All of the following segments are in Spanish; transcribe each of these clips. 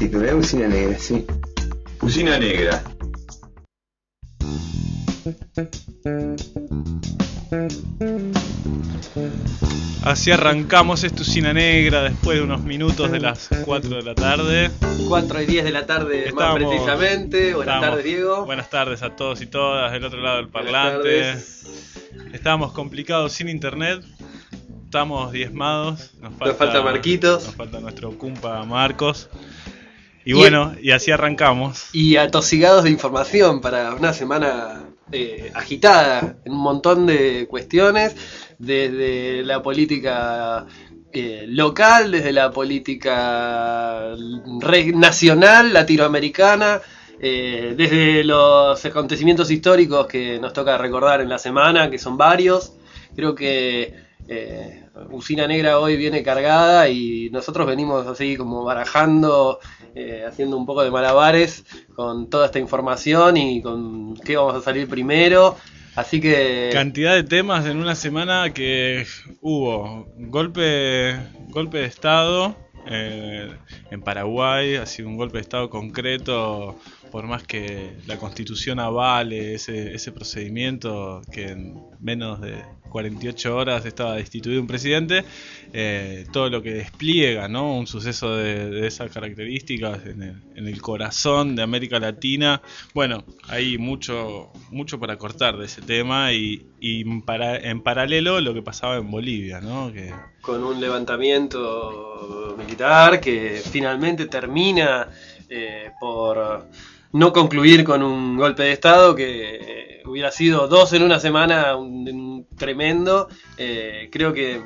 título, ¿eh? Usina Negra, sí. Usina Negra. Así arrancamos esta usina negra después de unos minutos de las 4 de la tarde. 4 y 10 de la tarde Estamos- más precisamente. Buenas Estamos- tardes, Diego. Buenas tardes a todos y todas del otro lado del parlante. tardes. Estábamos complicados sin internet. Estamos diezmados. Nos falta, falta Marquitos. Nos falta nuestro cumpa Marcos. Y, Y- bueno, y así arrancamos. Y atosigados de información para una semana eh, agitada en un montón de cuestiones, desde la política eh, local, desde la política nacional, latinoamericana, eh, desde los acontecimientos históricos que nos toca recordar en la semana, que son varios. Creo que eh, Usina Negra hoy viene cargada y nosotros venimos así como barajando, eh, haciendo un poco de malabares con toda esta información y con qué vamos a salir primero. Así que Cantidad de temas en una semana que hubo golpe, golpe de Estado eh, en Paraguay, ha sido un golpe de Estado concreto, por más que la constitución avale ese, ese procedimiento, que en menos de 48 horas estaba destituido un presidente, eh, todo lo que despliega, ¿no? Un suceso de, esas características en el, en el corazón de América Latina. Bueno, hay mucho, mucho para cortar de ese tema y, y para- en paralelo lo que pasaba en Bolivia, ¿no? Que, con un levantamiento militar que finalmente termina eh, por no concluir con un golpe de Estado que eh, hubiera sido dos en una semana, un, un tremendo. Eh, creo que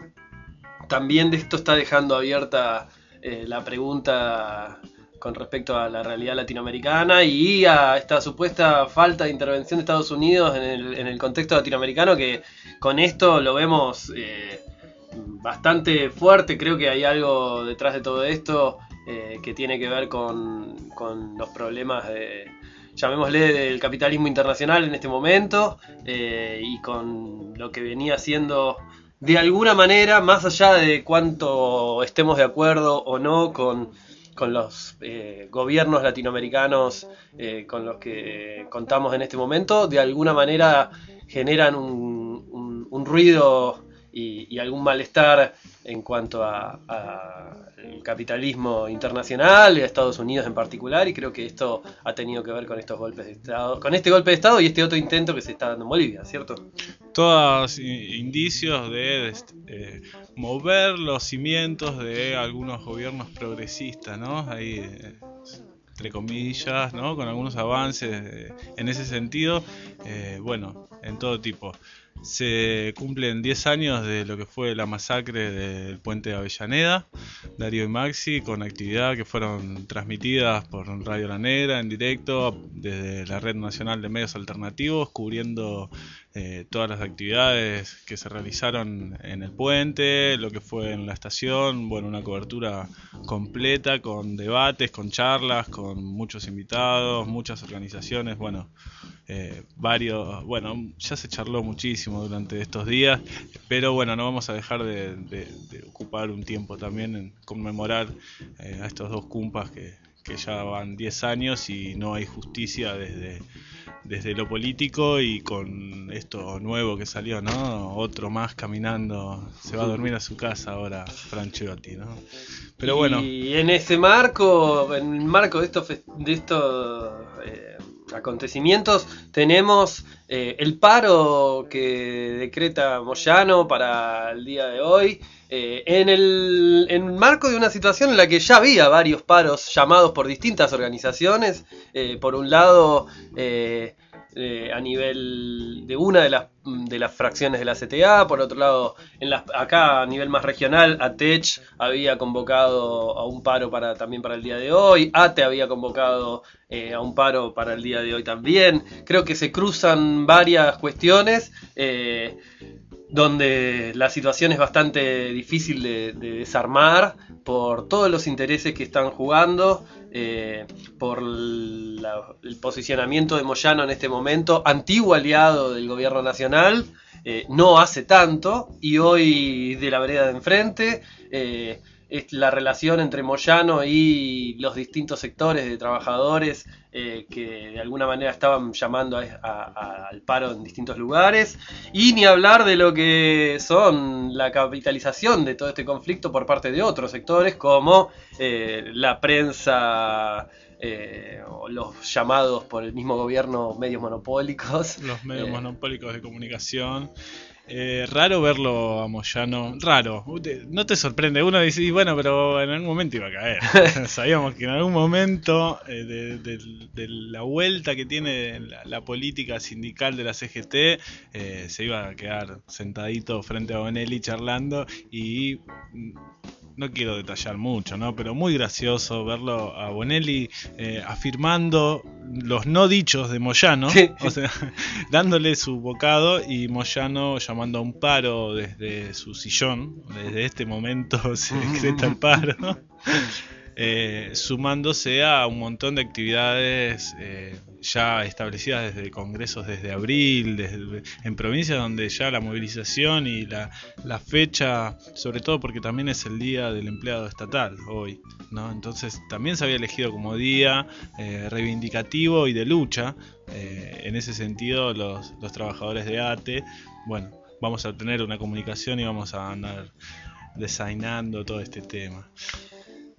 también de esto está dejando abierta eh, la pregunta con respecto a la realidad latinoamericana y a esta supuesta falta de intervención de Estados Unidos en el, en el contexto latinoamericano que con esto lo vemos eh, bastante fuerte. Creo que hay algo detrás de todo esto eh, que tiene que ver con, con los problemas de, llamémosle, del capitalismo internacional en este momento eh, y con lo que venía siendo de alguna manera, más allá de cuánto estemos de acuerdo o no con, con los eh, gobiernos latinoamericanos con los que contamos en este momento, de alguna manera generan un, un- ruido y, algún malestar en cuanto a el capitalismo internacional a Estados Unidos en particular y creo que esto ha tenido que ver con estos golpes de estado con este golpe de estado y este otro intento que se está dando en Bolivia cierto todos indicios de eh, mover los cimientos de algunos gobiernos progresistas, ¿no? Ahí, eh, entre comillas, ¿no? Con algunos avances eh, en ese sentido, eh, bueno, en todo tipo. Se cumplen 10 años de lo que fue la masacre del puente de Avellaneda, Darío y Maxi, con actividad que fueron transmitidas por Radio La Negra en directo desde la Red Nacional de Medios Alternativos, cubriendo eh, todas las actividades que se realizaron en el puente, lo que fue en la estación, bueno, una cobertura completa con debates, con charlas, con muchos invitados, muchas organizaciones, bueno, eh, varios, bueno, ya se charló muchísimo durante estos días, pero bueno, no vamos a dejar de, ocupar un tiempo también en conmemorar eh, a estos dos cumpas que, que ya van 10 años y no hay justicia desde, desde lo político y con esto nuevo que salió, ¿no? Otro más caminando, se va a dormir a su casa ahora, Franchiotti, ¿no? Pero bueno, Y en ese marco, en el marco de estos, de estos eh, acontecimientos, tenemos eh, el paro que decreta Moyano para el día de hoy. eh, en el en marco de una situación en la que ya había varios paros llamados por distintas organizaciones, eh, por un lado eh, a nivel de una de las, de las fracciones de la CTA, por otro lado, en las, acá a nivel más regional, ATECH había convocado a un paro para, también para el día de hoy, ATE había convocado eh, a un paro para el día de hoy también. Creo que se cruzan varias cuestiones. eh, donde la situación es bastante difícil de, de desarmar por todos los intereses que están jugando, eh, por el posicionamiento de Moyano en este momento, antiguo aliado del gobierno nacional, eh, no hace tanto, y hoy de la vereda de enfrente, eh, es la relación entre Moyano y los distintos sectores de trabajadores eh, que de alguna manera estaban llamando a- a- al paro en distintos lugares. Y ni hablar de lo que son la capitalización de todo este conflicto por parte de otros sectores como eh, la prensa. eh, o los llamados por el mismo gobierno medios monopólicos. Los medios Eh, monopólicos de comunicación. Eh, raro verlo a Moyano. Raro. No te sorprende. Uno dice, "Y bueno, pero en algún momento iba a caer. Sabíamos que en algún momento eh, de, de- de la vuelta que tiene la, la política sindical de la CGT, eh, se iba a quedar sentadito frente a Bonelli charlando y... No quiero detallar mucho, ¿no? Pero muy gracioso verlo a Bonelli eh, afirmando los no dichos de Moyano. Sí. O sea, dándole su bocado y Moyano llamando a un paro desde su sillón. Desde este momento se decreta el paro. Eh, sumándose a un montón de actividades eh, ya establecidas desde congresos desde abril, desde, en provincias donde ya la movilización y la, la fecha, sobre todo porque también es el día del empleado estatal hoy, ¿no? Entonces también se había elegido como día eh, reivindicativo y de lucha. eh, en ese sentido, los, los trabajadores de ATE, bueno, vamos a tener una comunicación y vamos a andar designando todo este tema.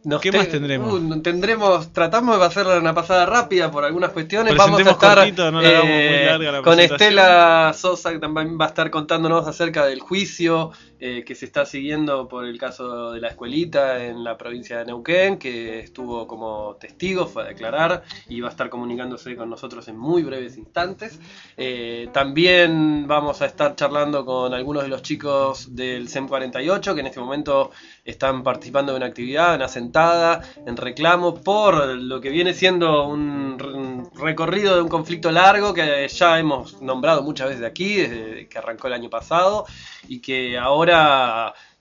Nos ¿Qué más tendremos? Uh, tendremos, tratamos de hacerle una pasada rápida por algunas cuestiones. Vamos a estar cortito, no la hagamos muy eh, larga la con. Estela Sosa, que también va a estar contándonos acerca del juicio eh, que se está siguiendo por el caso de la escuelita en la provincia de Neuquén, que estuvo como testigo, fue a declarar y va a estar comunicándose con nosotros en muy breves instantes. Eh, también vamos a estar charlando con algunos de los chicos del SEM 48, que en este momento están participando de una actividad, una sentada, en reclamo por lo que viene siendo un re- recorrido de un conflicto largo que ya hemos nombrado muchas veces aquí, desde que arrancó el año pasado, y que ahora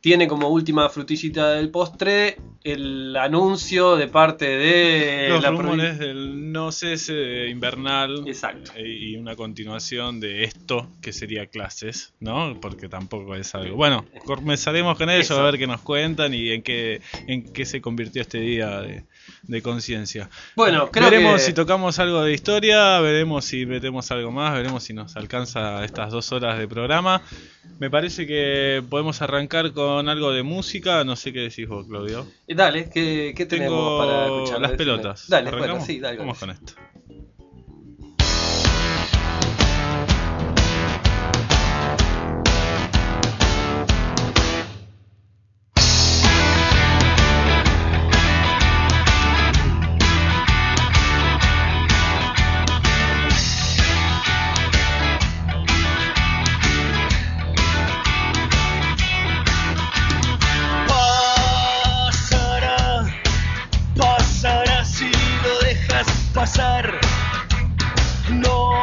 tiene como última frutillita del postre el anuncio de parte de Los la rumores del no cese invernal Exacto. eh, y una continuación de esto que sería clases, ¿no? Porque tampoco es algo. Bueno, comenzaremos con Eso. a ver qué nos cuentan y en qué en qué se convirtió este día de, de conciencia. Bueno, creo veremos que... si tocamos algo de historia, veremos si metemos algo más, veremos si nos alcanza estas dos horas de programa. Me parece que podemos arrancar con algo de música, no sé qué decís vos, Claudio. Dale, ¿qué, qué tenemos Tengo para escuchar? las pelotas. Dale, bueno, sí, dale. Vamos con esto. No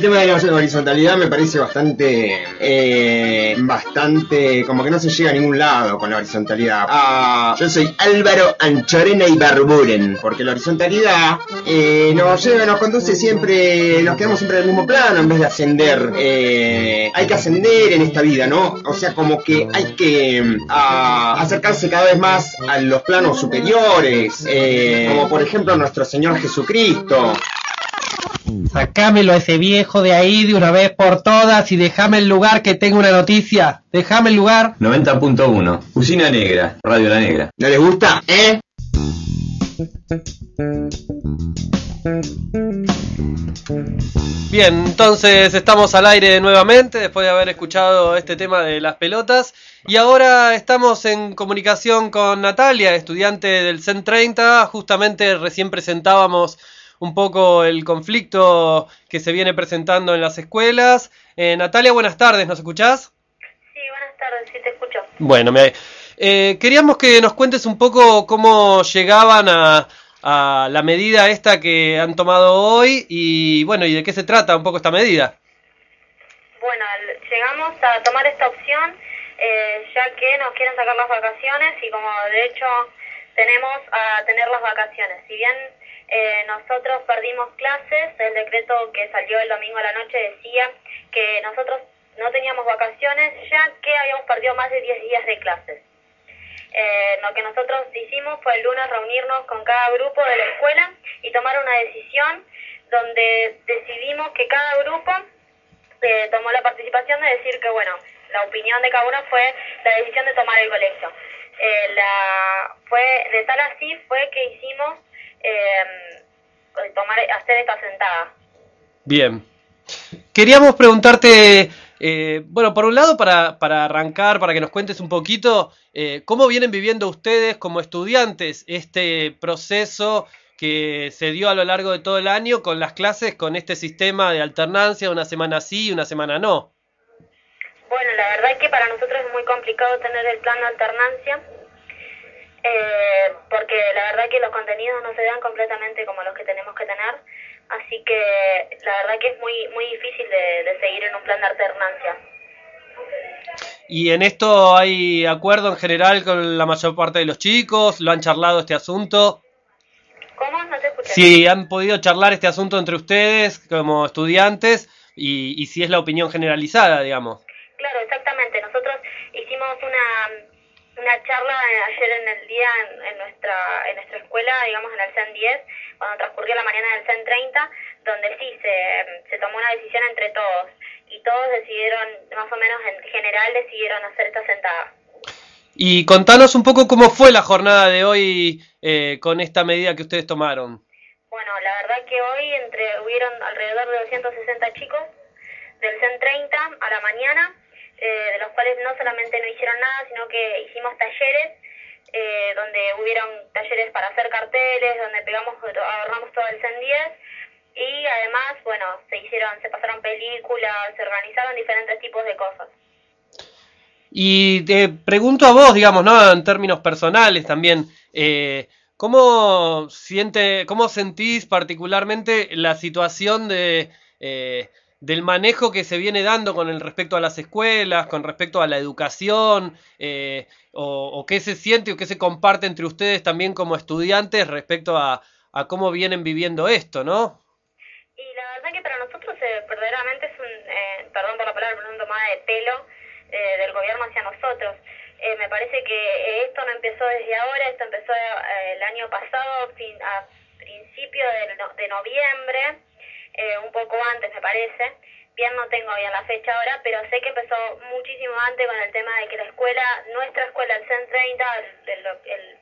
el tema de la horizontalidad me parece bastante, eh, bastante, como que no se llega a ningún lado con la horizontalidad. Ah, yo soy Álvaro Anchorena y Barburen, porque la horizontalidad eh, nos lleva, nos conduce siempre, nos quedamos siempre en el mismo plano en vez de ascender. Eh, hay que ascender en esta vida, ¿no? O sea, como que hay que ah, acercarse cada vez más a los planos superiores, eh, como por ejemplo nuestro Señor Jesucristo. Sacámelo a ese viejo de ahí de una vez por todas y déjame el lugar que tengo una noticia. Déjame el lugar. 90.1. Usina Negra. Radio La Negra. ¿No le gusta? ¿Eh? Bien, entonces estamos al aire nuevamente después de haber escuchado este tema de las pelotas y ahora estamos en comunicación con Natalia, estudiante del CEN 30, justamente recién presentábamos un poco el conflicto que se viene presentando en las escuelas. Eh, Natalia, buenas tardes, ¿nos escuchás? Sí, buenas tardes, sí te escucho. Bueno, me, eh, queríamos que nos cuentes un poco cómo llegaban a, a la medida esta que han tomado hoy y bueno, y de qué se trata un poco esta medida. Bueno, llegamos a tomar esta opción eh, ya que nos quieren sacar las vacaciones y como de hecho tenemos a tener las vacaciones. Si bien eh, nosotros perdimos clases, el decreto que salió el domingo a la noche decía que nosotros no teníamos vacaciones ya que habíamos perdido más de 10 días de clases. Eh, lo que nosotros hicimos fue el lunes reunirnos con cada grupo de la escuela y tomar una decisión donde decidimos que cada grupo eh, tomó la participación de decir que, bueno, la opinión de cada uno fue la decisión de tomar el colegio. Eh, la, fue de tal así fue que hicimos eh, tomar hacer esta sentada. Bien. Queríamos preguntarte, eh, bueno, por un lado, para, para arrancar, para que nos cuentes un poquito, eh, ¿cómo vienen viviendo ustedes como estudiantes este proceso que se dio a lo largo de todo el año con las clases, con este sistema de alternancia, una semana sí y una semana no? Bueno, la verdad es que para nosotros es muy complicado tener el plan de alternancia, eh, porque la verdad que los contenidos no se dan completamente como los que tenemos que tener, así que la verdad que es muy muy difícil de, de seguir en un plan de alternancia. ¿Y en esto hay acuerdo en general con la mayor parte de los chicos? ¿Lo han charlado este asunto? ¿Cómo? No te escuché. Si han podido charlar este asunto entre ustedes como estudiantes y, y si es la opinión generalizada, digamos. Claro, exactamente. Nosotros hicimos una, una charla ayer en el día en, en nuestra en nuestra escuela, digamos en el CEN 10, cuando transcurrió la mañana del CEN 30, donde sí se, se tomó una decisión entre todos y todos decidieron, más o menos en general, decidieron hacer esta sentada. Y contanos un poco cómo fue la jornada de hoy eh, con esta medida que ustedes tomaron. Bueno, la verdad que hoy entre hubieron alrededor de 260 chicos del CEN 30 a la mañana, eh, de los cuales no solamente no hicieron nada, sino que hicimos talleres, eh, donde hubieron talleres para hacer carteles, donde pegamos, ahorramos todo el CEN 10 y además, bueno, se hicieron, se pasaron películas, se organizaron diferentes tipos de cosas. Y te pregunto a vos, digamos, ¿no? En términos personales también, eh, ¿cómo, siente, ¿cómo sentís particularmente la situación de, eh, del manejo que se viene dando con el respecto a las escuelas, con respecto a la educación, eh, o, qué se siente o qué se comparte entre ustedes también como estudiantes respecto a, a cómo vienen viviendo esto, ¿no? Y la verdad que para nosotros eh, verdaderamente es un, eh, perdón por la palabra, pero una tomada de pelo eh, del gobierno hacia nosotros. Eh, me parece que esto no empezó desde ahora, esto empezó el año pasado, a principio de noviembre, eh, un poco antes me parece. Bien no tengo bien la fecha ahora, pero sé que empezó muchísimo antes con el tema de que la escuela, nuestra escuela, el CEN 30, el,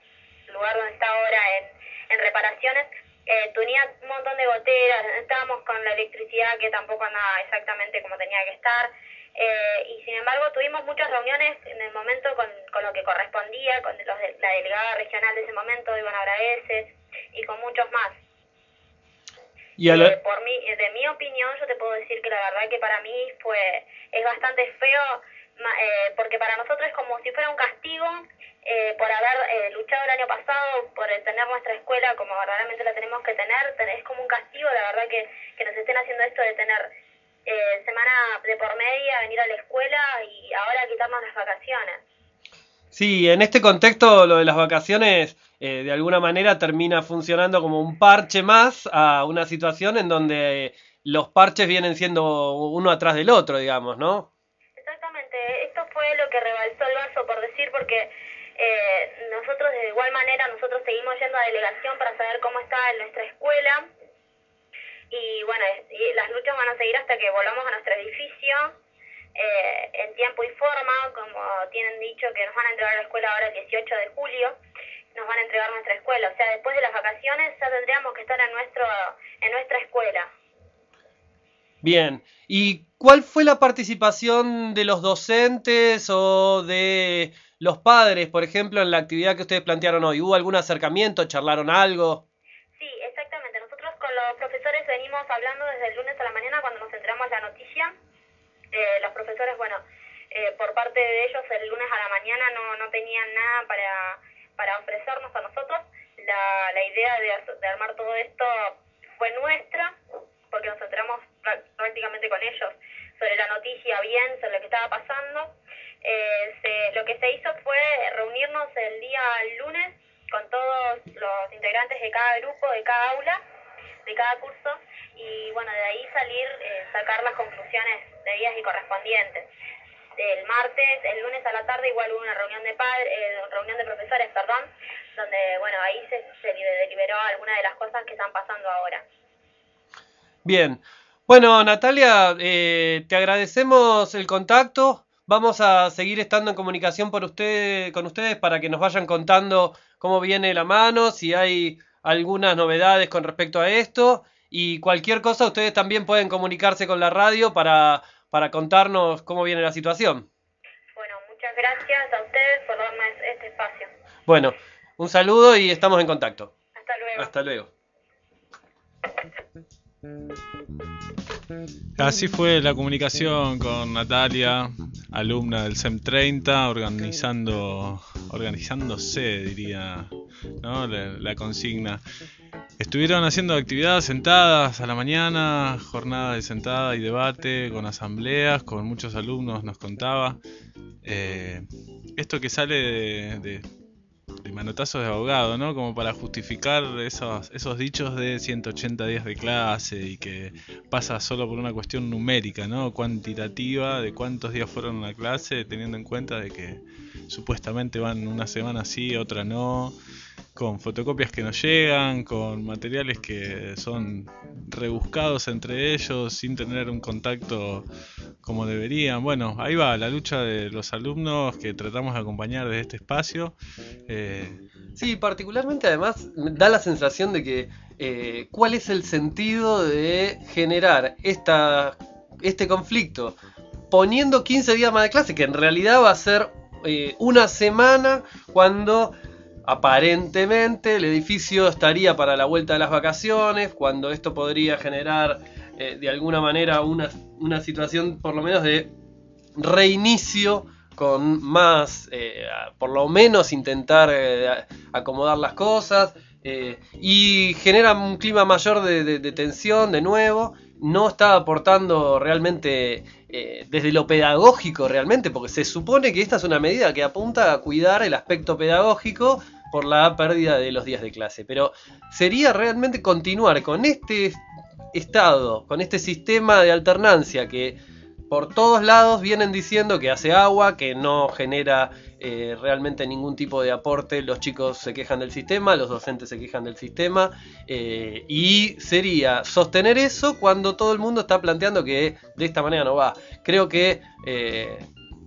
lugar donde está ahora en, en reparaciones, eh, tenía un montón de goteras, estábamos con la electricidad que tampoco andaba exactamente como tenía que estar, eh, y sin embargo tuvimos muchas reuniones en el momento con, con lo que correspondía, con los de, la delegada regional de ese momento, Iván Abraeses, y con muchos más. Y a Eh, por mi, de mi opinión, yo te puedo decir que la verdad que para mí fue es bastante feo eh, porque para nosotros es como si fuera un castigo eh, por haber eh, luchado el año pasado, por tener nuestra escuela como verdaderamente la tenemos que tener, ten- es como un castigo, la verdad que, que nos estén haciendo esto de tener eh, semana de por media, venir a la escuela y ahora quitarnos las vacaciones. Sí, en este contexto lo de las vacaciones eh, de alguna manera termina funcionando como un parche más a una situación en donde los parches vienen siendo uno atrás del otro, digamos, ¿no? Exactamente, esto fue lo que rebalsó el vaso, por decir, porque eh, nosotros de igual manera, nosotros seguimos yendo a delegación para saber cómo está nuestra escuela. Y bueno, y las luchas van a seguir hasta que volvamos a nuestro edificio eh, en tiempo y forma, como tienen dicho que nos van a entregar la escuela ahora el 18 de julio, nos van a entregar nuestra escuela, o sea, después de las vacaciones ya tendríamos que estar en nuestro en nuestra escuela. Bien, ¿y cuál fue la participación de los docentes o de los padres, por ejemplo, en la actividad que ustedes plantearon hoy? ¿Hubo algún acercamiento? ¿Charlaron algo? Sí, exactamente. Nosotros con los profesores venimos hablando desde el lunes a la mañana cuando nos enteramos la noticia. Eh, los profesores, bueno, eh, por parte de ellos el lunes a la mañana no, no tenían nada para, para ofrecernos a nosotros. La, la idea de, armar todo esto fue nuestra, porque nos enteramos prá- prácticamente con ellos sobre la noticia bien, sobre lo que estaba pasando. Eh, se- lo que se hizo fue reunirnos el día lunes con todos los integrantes de cada grupo, de cada aula, de cada curso, y bueno, de ahí salir, eh, sacar las conclusiones debidas y correspondientes. El martes, el lunes a la tarde igual hubo una reunión de padres, eh, reunión de profesores, perdón, donde bueno, ahí se, se deliberó algunas de las cosas que están pasando ahora. Bien. Bueno, Natalia, eh, te agradecemos el contacto. Vamos a seguir estando en comunicación por usted, con ustedes para que nos vayan contando cómo viene la mano, si hay algunas novedades con respecto a esto. Y cualquier cosa, ustedes también pueden comunicarse con la radio para, para contarnos cómo viene la situación. Bueno, muchas gracias a ustedes por darme este espacio. Bueno, un saludo y estamos en contacto. Hasta luego. Hasta luego. Así fue la comunicación con Natalia, alumna del SEM 30, organizando, organizándose, diría, ¿no? la, consigna. Estuvieron haciendo actividades sentadas a la mañana, jornada de sentada y debate, con asambleas, con muchos alumnos, nos contaba. Eh, esto que sale de- de manotazos de abogado, ¿no? Como para justificar esos, esos dichos de 180 días de clase y que pasa solo por una cuestión numérica, ¿no? Cuantitativa de cuántos días fueron a la clase, teniendo en cuenta de que supuestamente van una semana sí, otra no, con fotocopias que no llegan, con materiales que son rebuscados entre ellos sin tener un contacto como deberían. Bueno, ahí va la lucha de los alumnos que tratamos de acompañar desde este espacio. Eh, Sí, particularmente además da la sensación de que eh, cuál es el sentido de generar esta, este conflicto poniendo 15 días más de clase, que en realidad va a ser eh, una semana cuando aparentemente el edificio estaría para la vuelta de las vacaciones, cuando esto podría generar eh, de alguna manera una, una situación por lo menos de reinicio con más, eh, por lo menos intentar eh, acomodar las cosas y genera un clima mayor de, de- tensión de nuevo. No está aportando realmente desde lo pedagógico realmente, porque se supone que esta es una medida que apunta a cuidar el aspecto pedagógico por la pérdida de los días de clase. Pero sería realmente continuar con este estado, con este sistema de alternancia que por todos lados vienen diciendo que hace agua, que no genera eh, realmente ningún tipo de aporte, los chicos se quejan del sistema, los docentes se quejan del sistema, eh, y sería sostener eso cuando todo el mundo está planteando que de esta manera no va. Creo que eh,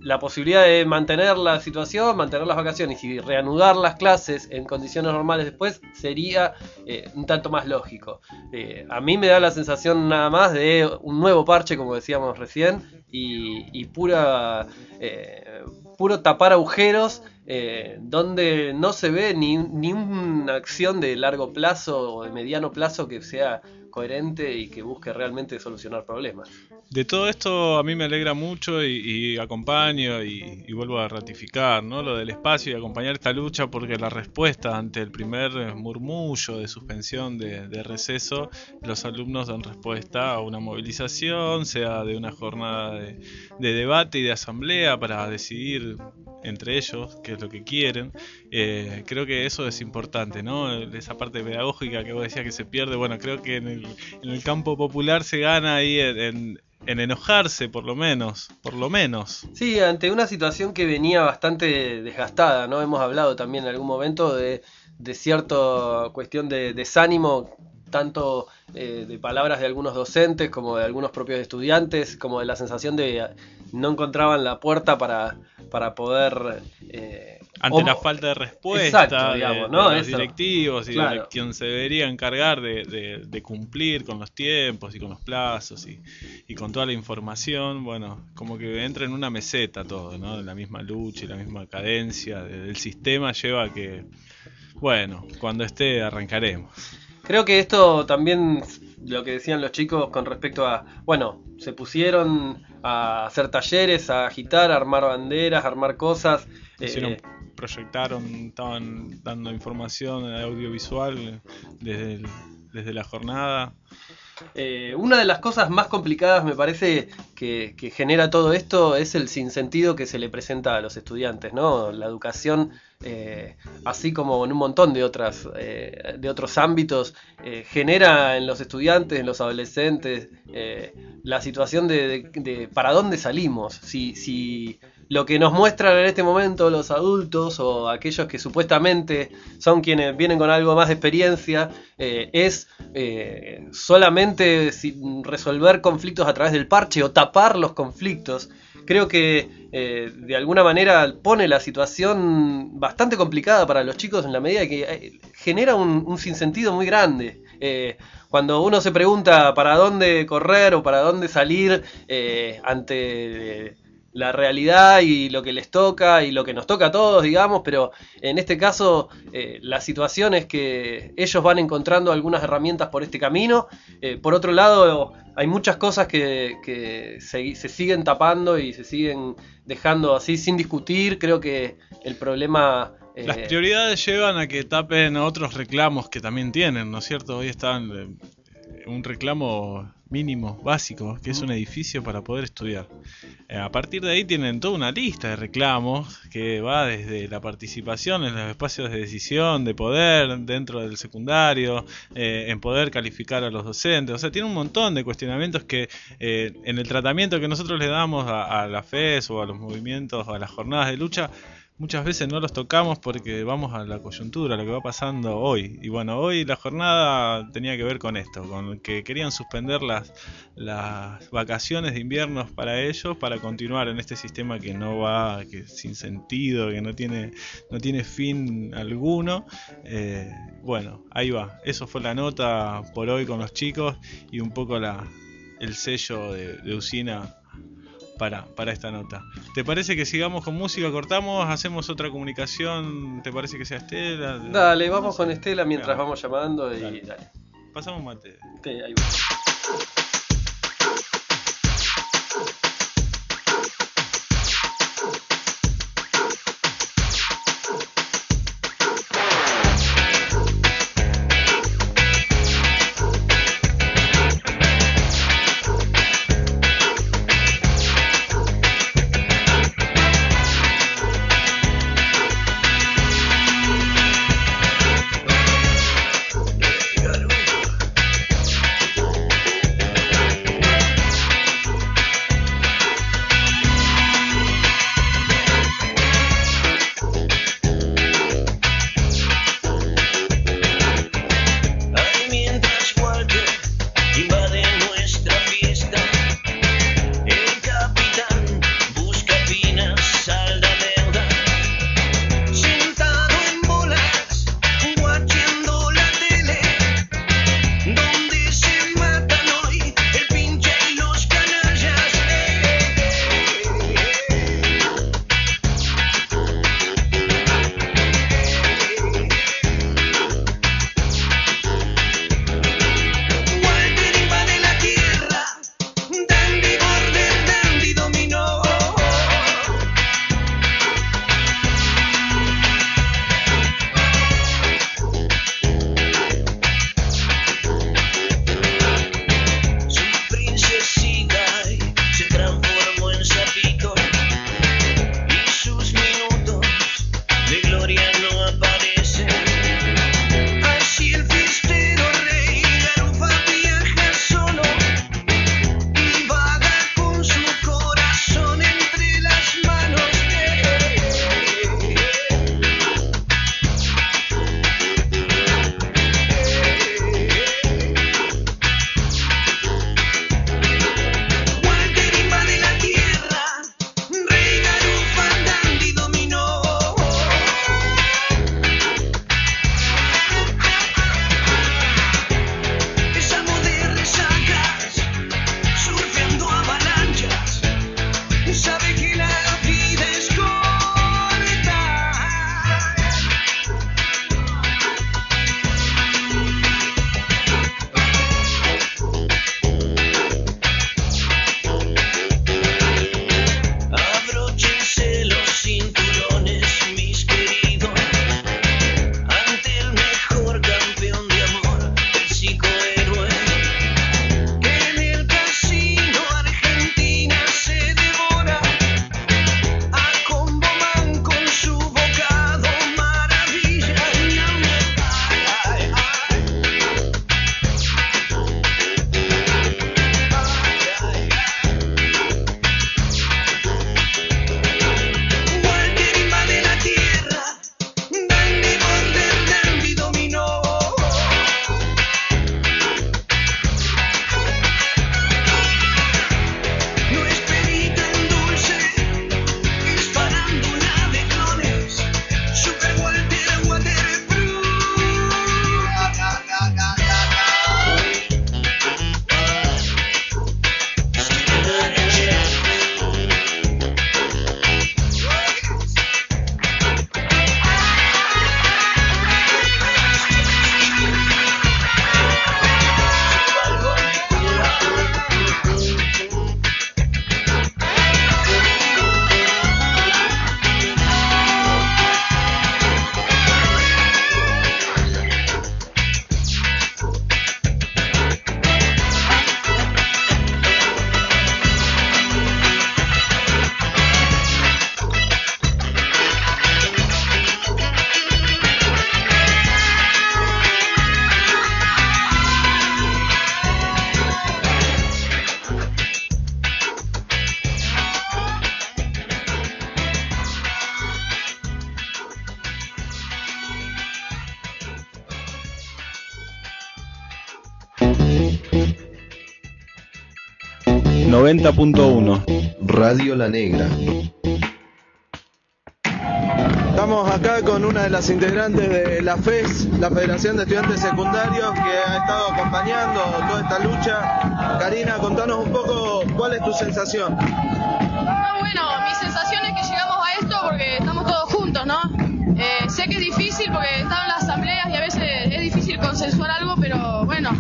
la posibilidad de mantener la situación, mantener las vacaciones y reanudar las clases en condiciones normales después sería eh, un tanto más lógico. Eh, a mí me da la sensación nada más de un nuevo parche, como decíamos recién, y, pura, eh, puro tapar agujeros eh, donde no se ve ni, ni una acción de largo plazo o de mediano plazo que sea coherente y que busque realmente solucionar problemas. de todo esto a mí me alegra mucho y, acompaño y, vuelvo a ratificar ¿no? lo del espacio y acompañar esta lucha porque la respuesta ante el primer murmullo de suspensión de, receso, los alumnos dan respuesta a una movilización, sea de una jornada de, de debate y de asamblea para decidir entre ellos qué es lo que quieren. Eh, creo que eso es importante, ¿no? Esa parte pedagógica que vos decías que se pierde, bueno, creo que en el, en el campo popular se gana ahí en, en- en enojarse, por lo menos, por lo menos. Sí, ante una situación que venía bastante desgastada, ¿no? Hemos hablado también en algún momento de, de cierta cuestión de desánimo, tanto eh, de palabras de algunos docentes como de algunos propios estudiantes, como de la sensación de eh, no encontraban la puerta para, para poder... eh, Ante o- la falta de respuesta Exacto, digamos, de ¿no? los Eso. directivos y de quien se debería encargar de, de- de cumplir con los tiempos y con los plazos y, y con toda la información, bueno, como que entra en una meseta todo, ¿no? La misma lucha y la misma cadencia de- del sistema lleva a que, bueno, cuando esté arrancaremos. Creo que esto también, lo que decían los chicos con respecto a, bueno, se pusieron a hacer talleres, a agitar, a armar banderas, a armar cosas. eh, Hicieron, proyectaron, estaban dando información audiovisual desde, desde la jornada. Eh, una de las cosas más complicadas me parece que, que genera todo esto es el sinsentido que se le presenta a los estudiantes, ¿no? La educación, eh, así como en un montón de otras eh, de otros ámbitos, genera en los estudiantes, en los adolescentes, la situación de, de- de para dónde salimos. Si, si lo que nos muestran en este momento los adultos o aquellos que supuestamente son quienes vienen con algo más de experiencia eh, es eh, solamente resolver conflictos a través del parche o tapar los conflictos. Creo que eh, de alguna manera pone la situación bastante complicada para los chicos en la medida que genera un, sinsentido muy grande. Cuando uno se pregunta para dónde correr o para dónde salir ante la realidad y lo que les toca y lo que nos toca a todos, digamos, pero en este caso eh, la situación es que ellos van encontrando algunas herramientas por este camino. Eh, por otro lado, hay muchas cosas que, se, siguen tapando y se siguen dejando así sin discutir. Creo que el problema... eh, Las prioridades llevan a que tapen otros reclamos que también tienen, ¿no es cierto? Hoy están un reclamo mínimo, básico, que es un edificio para poder estudiar. Eh, a partir de ahí tienen toda una lista de reclamos que va desde la participación en los espacios de decisión, de poder dentro del secundario, eh, en poder calificar a los docentes. O sea, tiene un montón de cuestionamientos que eh, en el tratamiento que nosotros le damos a, a la FES o a los movimientos o a las jornadas de lucha, muchas veces no los tocamos porque vamos a la coyuntura, lo que va pasando hoy. Y bueno, hoy la jornada tenía que ver con esto, con que querían suspender las, las vacaciones de invierno para ellos para continuar en este sistema que no va, que es sin sentido, que no tiene, no tiene fin alguno. Eh, bueno, ahí va. Eso fue la nota por hoy con los chicos y un poco la, el sello de, de usina para, para esta nota. ¿Te parece que sigamos con música? ¿Cortamos? ¿Hacemos otra comunicación? ¿Te parece que sea Estela? Dale, vamos con Estela mientras Claro. vamos llamando y Dale. dale. Pasamos mate. Ok, ahí va. 90.1 Radio La Negra. Estamos acá con una de las integrantes de la FES, la Federación de Estudiantes Secundarios, que ha estado acompañando toda esta lucha. Karina, contanos un poco cuál es tu sensación. No, bueno, mi sensación es que llegamos a esto porque estamos todos juntos, ¿no? Eh, sé que es difícil porque están las asambleas y a veces es difícil consensuar algo, pero bueno,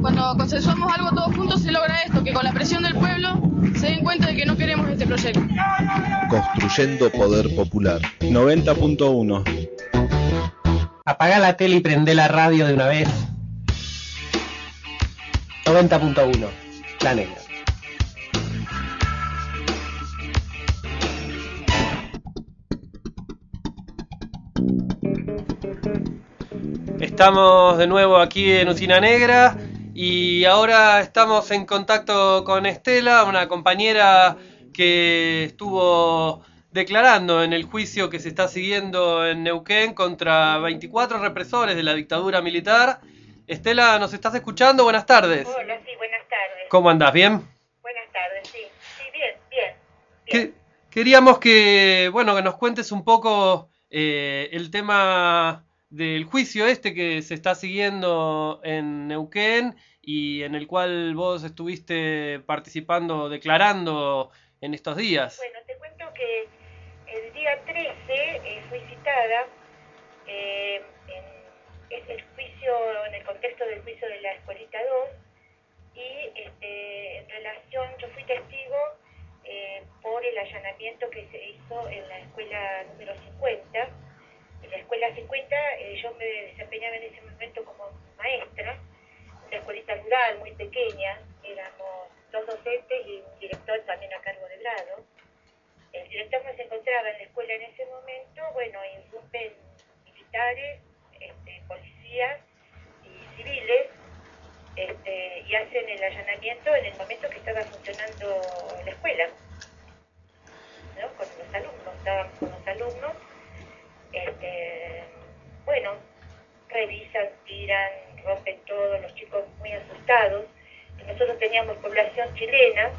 cuando consensuamos algo todos juntos se logra esto, que con la presión del pueblo se den cuenta de que no queremos este proyecto. Construyendo Poder Popular. 90.1 Apaga la tele y prende la radio de una vez. 90.1 La Negra. Estamos de nuevo aquí en Usina Negra y ahora estamos en contacto con Estela, una compañera que estuvo declarando en el juicio que se está siguiendo en Neuquén contra 24 represores de la dictadura militar. Estela, ¿nos estás escuchando? Buenas tardes. Hola, sí, buenas tardes. ¿Cómo andás? ¿Bien? Buenas tardes, sí. Sí, bien, bien. Que- queríamos que, bueno, que nos cuentes un poco eh, el tema del juicio este que se está siguiendo en Neuquén y en el cual vos estuviste participando, declarando en estos días. Bueno, te cuento que el día 13 eh, fui citada eh, en el juicio, en el contexto del juicio de la Escuelita 2 y este, en relación, yo fui testigo eh, por el allanamiento que se hizo en la escuela número 50. En la escuela 50 eh, yo me desempeñaba en ese momento como maestra, una escuelita rural muy pequeña, éramos dos docentes y un director también a cargo de grado. El director no se encontraba en la escuela en ese momento, bueno, irrumpen militares, este, policías y civiles este, y hacen el allanamiento en el momento que estaba funcionando la escuela, ¿no? Con los alumnos, estaban con los alumnos, este, bueno, revisan, tiran, rompen todo, los chicos muy asustados. Nosotros teníamos población chilena,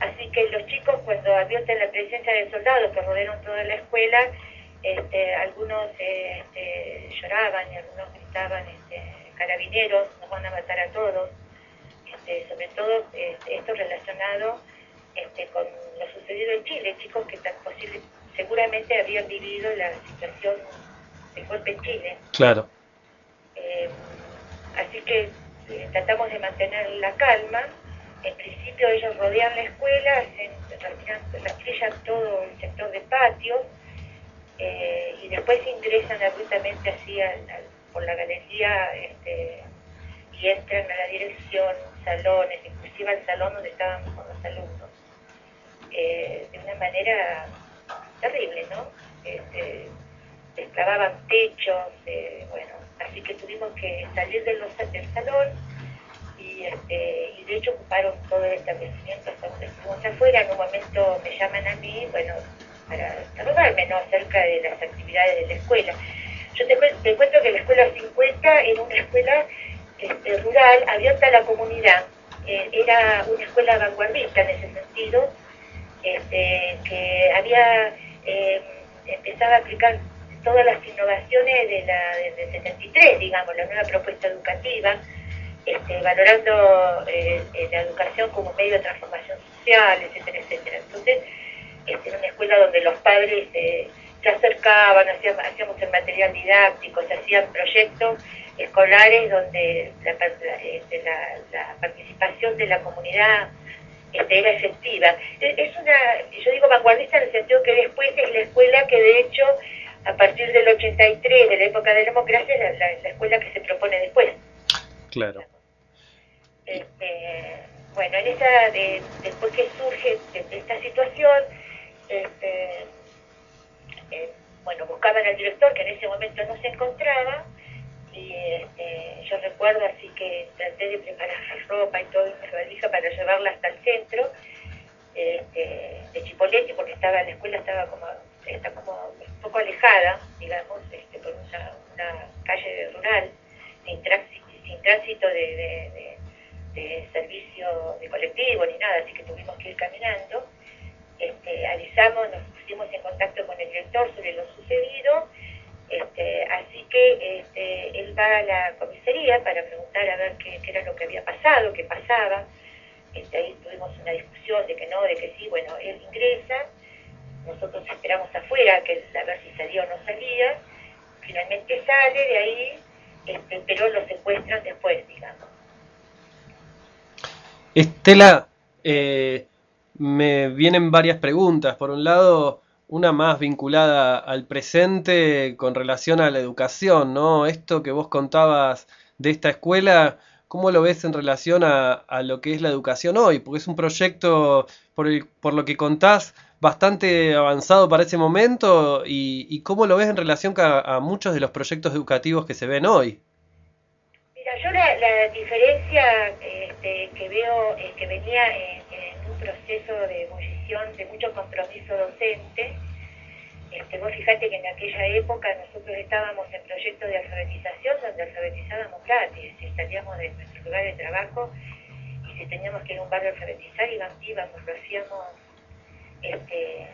así que los chicos cuando advierten la presencia de soldados que rodearon toda la escuela, este, algunos eh, este, lloraban y algunos gritaban, este, carabineros, nos van a matar a todos. Este, sobre todo este, esto relacionado este, con lo sucedido en Chile, chicos que tan posible, seguramente habían vivido la situación del golpe en Chile. Claro. Eh, así que eh, tratamos de mantener la calma. En principio ellos rodean la escuela, hacen, rastrillan, todo el sector de patios eh, y después ingresan abruptamente así al- al- por la galería este, y entran a la dirección, salones, inclusive al salón donde estábamos con los alumnos. Eh, de una manera terrible, ¿no? Este, desclavaban techos, bueno, así que tuvimos que salir de del salón y, este, y de hecho ocuparon todo el establecimiento hasta donde estuvimos afuera. En un momento me llaman a mí, bueno, para interrogarme, ¿no? Acerca de las actividades de la escuela. Yo te, te cuento que la escuela 50 era una escuela este, rural abierta a la comunidad. Eh, era una escuela vanguardista en ese sentido, este, que había eh, empezado a aplicar todas las innovaciones de la, del 73, digamos, la nueva propuesta educativa, este, valorando eh, eh, la educación como medio de transformación social, etcétera, etcétera. Entonces, este, una escuela donde los padres eh, se acercaban, hacíamos, hacíamos el material didáctico, se hacían proyectos escolares donde la, la- este, la- participación de la comunidad este, era efectiva. Es es una, yo digo vanguardista en el sentido que después es la escuela que de hecho a partir del 83, de la época de la democracia, la, la- la escuela que se propone después. Claro. Este, bueno, en esa, de- después que surge de- esta situación, este, eh, bueno, buscaban al director que en ese momento no se encontraba y este, yo recuerdo así que traté de preparar ropa y todo en mi valija para llevarla hasta el centro este, de Chipoleti porque estaba la escuela estaba como está como un poco alejada digamos este, por una, una calle rural sin sin tránsito de, de- de- servicio de colectivo ni nada, así que tuvimos que ir caminando. Este, avisamos, nos pusimos en contacto con el director sobre lo sucedido, este, así que este, él va a la comisaría para preguntar a ver qué, qué era lo que había pasado, qué pasaba. Este, ahí tuvimos una discusión de que no, de que sí, bueno, él ingresa, nosotros esperamos afuera que a ver si salía o no salía, finalmente sale de ahí, este, pero lo secuestran después, digamos. Estela, eh, me vienen varias preguntas. Por un lado, una más vinculada al presente con relación a la educación, ¿no? Esto que vos contabas de esta escuela, ¿cómo lo ves en relación a, a lo que es la educación hoy? Porque es un proyecto, por, el- por lo que contás, bastante avanzado para ese momento y, y cómo lo ves en relación a muchos de los proyectos educativos que se ven hoy. Mira, yo la, la diferencia este, que veo es que venía en, un proceso de ebullición, de mucho compromiso docente. Este, vos fijate que en aquella época nosotros estábamos en proyectos de alfabetización donde alfabetizábamos gratis, salíamos de nuestro lugar de trabajo y si teníamos que ir a un barrio a alfabetizar íbamos, íbamos lo hacíamos. Este,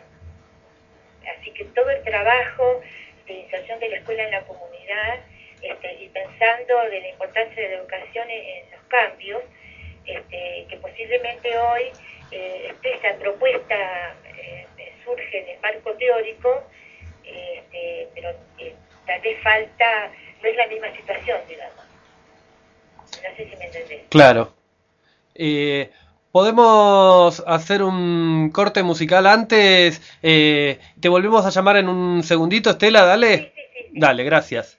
así que todo el trabajo de inserción de la escuela en la comunidad este, y pensando de la importancia de la educación en, los cambios, este, que posiblemente hoy eh, esta propuesta eh, surge en el marco teórico, este, pero eh, tal vez falta, no es la misma situación, digamos. No sé si me entendés. Claro. Podemos hacer un corte musical antes. Eh, te volvemos a llamar en un segundito, Estela, dale. Dale, gracias.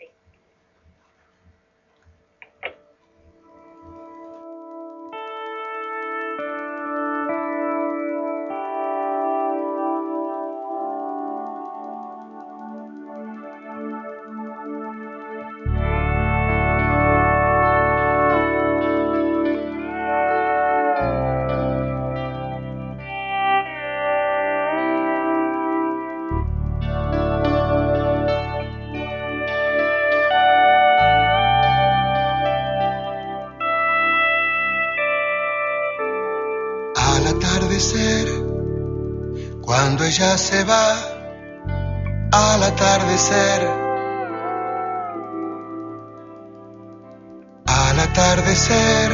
Se va, al atardecer, al atardecer,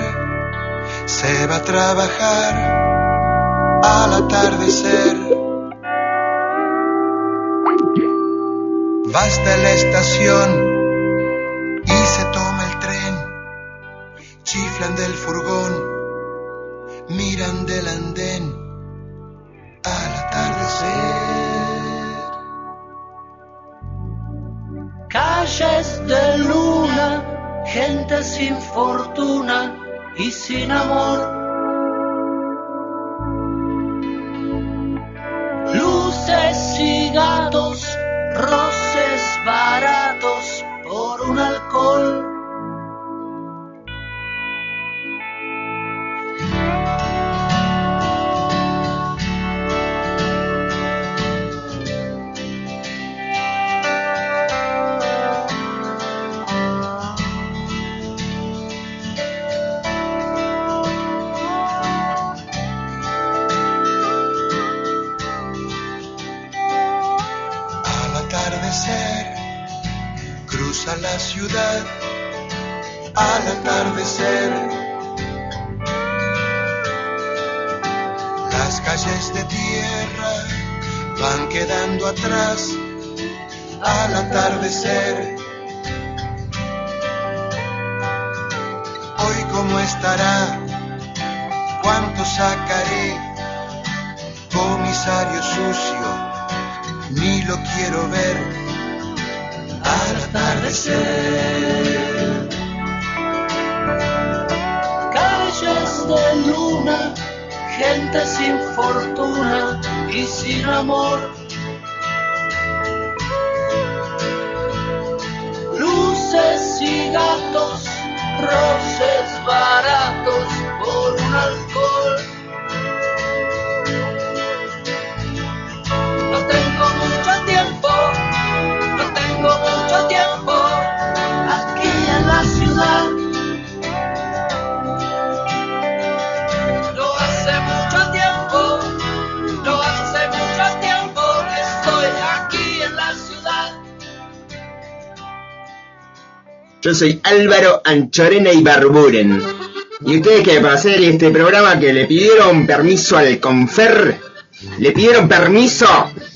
se va a trabajar, al atardecer. Va hasta la estación atrás. Al atardecer, hoy cómo estará, cuánto sacaré, comisario sucio ni lo quiero ver al atardecer. Calles de luna, gente sin fortuna y sin amor. cross. Yo soy Álvaro Anchorena y Barburen. ¿Y ustedes qué? Para hacer este programa que le pidieron permiso al Confer. ¿Le pidieron permiso?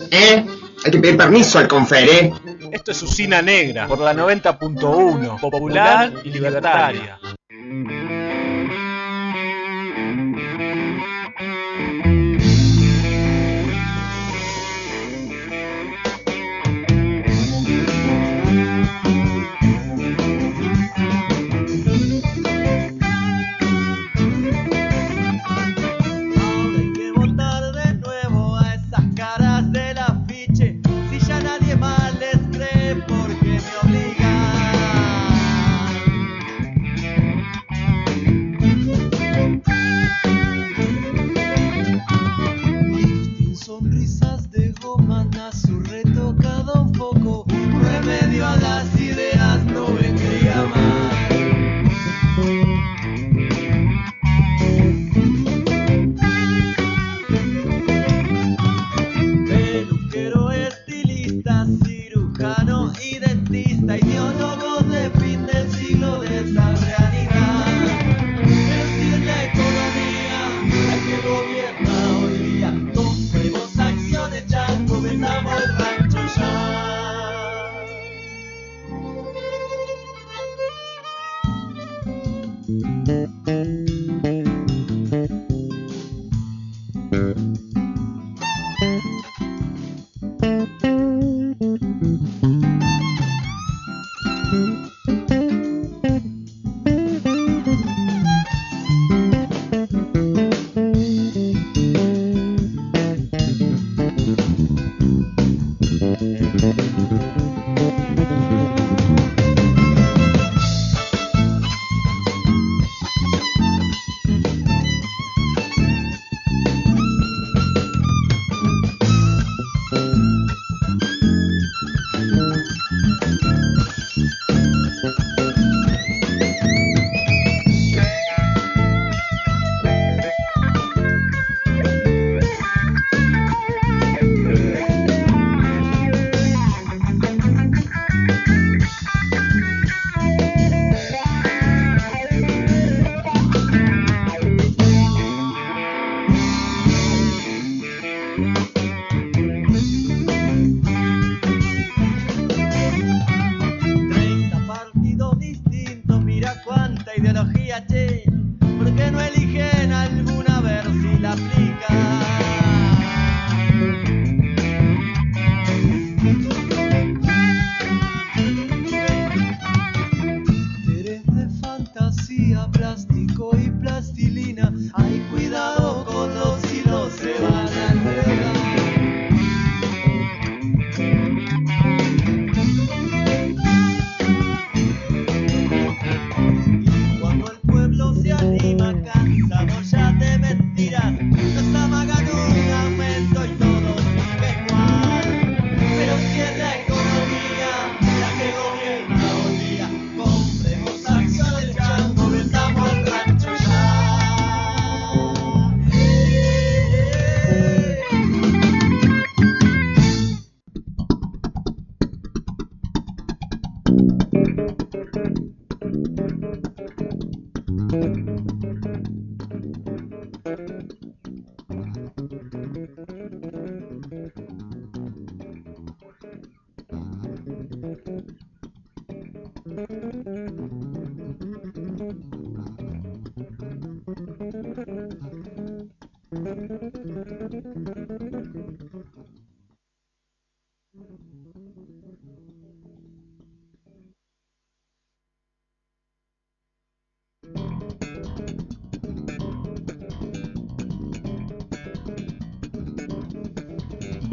¿Eh? Hay que pedir permiso al Confer, ¿eh? Esto es Usina Negra por la 90.1, popular y libertaria.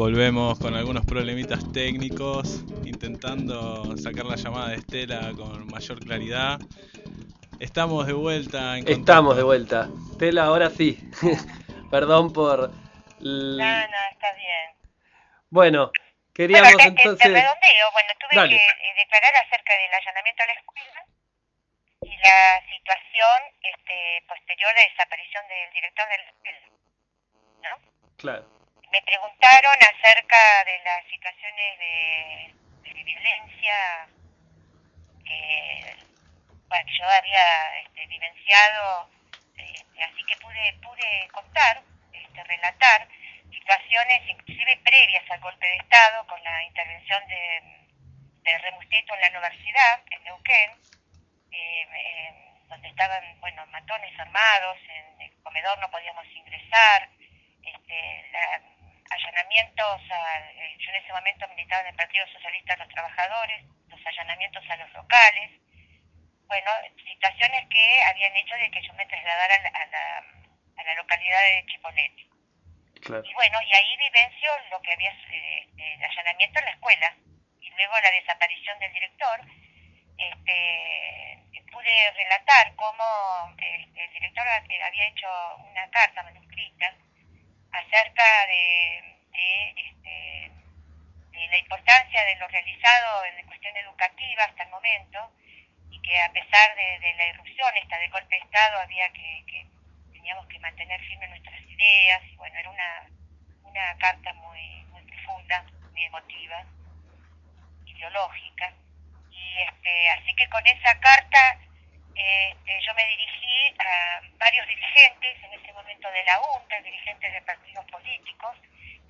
Volvemos con algunos problemitas técnicos, intentando sacar la llamada de Estela con mayor claridad. Estamos de vuelta en Estamos de vuelta. Tela, ahora sí. Perdón por... l- No, no, está bien. Bueno, queríamos bueno, te, te- entonces... te redondeo. Bueno, tuve Dale. que eh, declarar acerca del allanamiento a la escuela y la situación este, posterior de desaparición del director de la escuela. ¿no? Claro. Me preguntaron acerca de las situaciones de, violencia que yo había este, vivenciado, este, así que pude, pude contar, este, relatar situaciones inclusive previas al golpe de Estado con la intervención de, de Remusteto en la universidad, en Neuquén, eh, donde estaban, bueno, matones armados, en el comedor no podíamos ingresar, este, la, allanamientos, a, eh, yo en ese momento militaba en el Partido Socialista de los Trabajadores, los allanamientos a los locales, bueno, situaciones que habían hecho de que yo me trasladara a la, a la, a la localidad de Chipolete. Claro. Y bueno, y ahí vivencio lo que había, eh, el allanamiento en la escuela, y luego la desaparición del director, este, pude relatar cómo el director había hecho una carta manuscrita acerca de, este, de la importancia de lo realizado en cuestión educativa hasta el momento y que a pesar de, de la irrupción esta de golpe de Estado había que, que teníamos que mantener firmes nuestras ideas y bueno, era una, una carta muy, muy profunda, muy emotiva, ideológica. Y este, así que con esa carta este, yo me dirigí a varios dirigentes en ese momento de la UNTA, dirigentes de partidos políticos,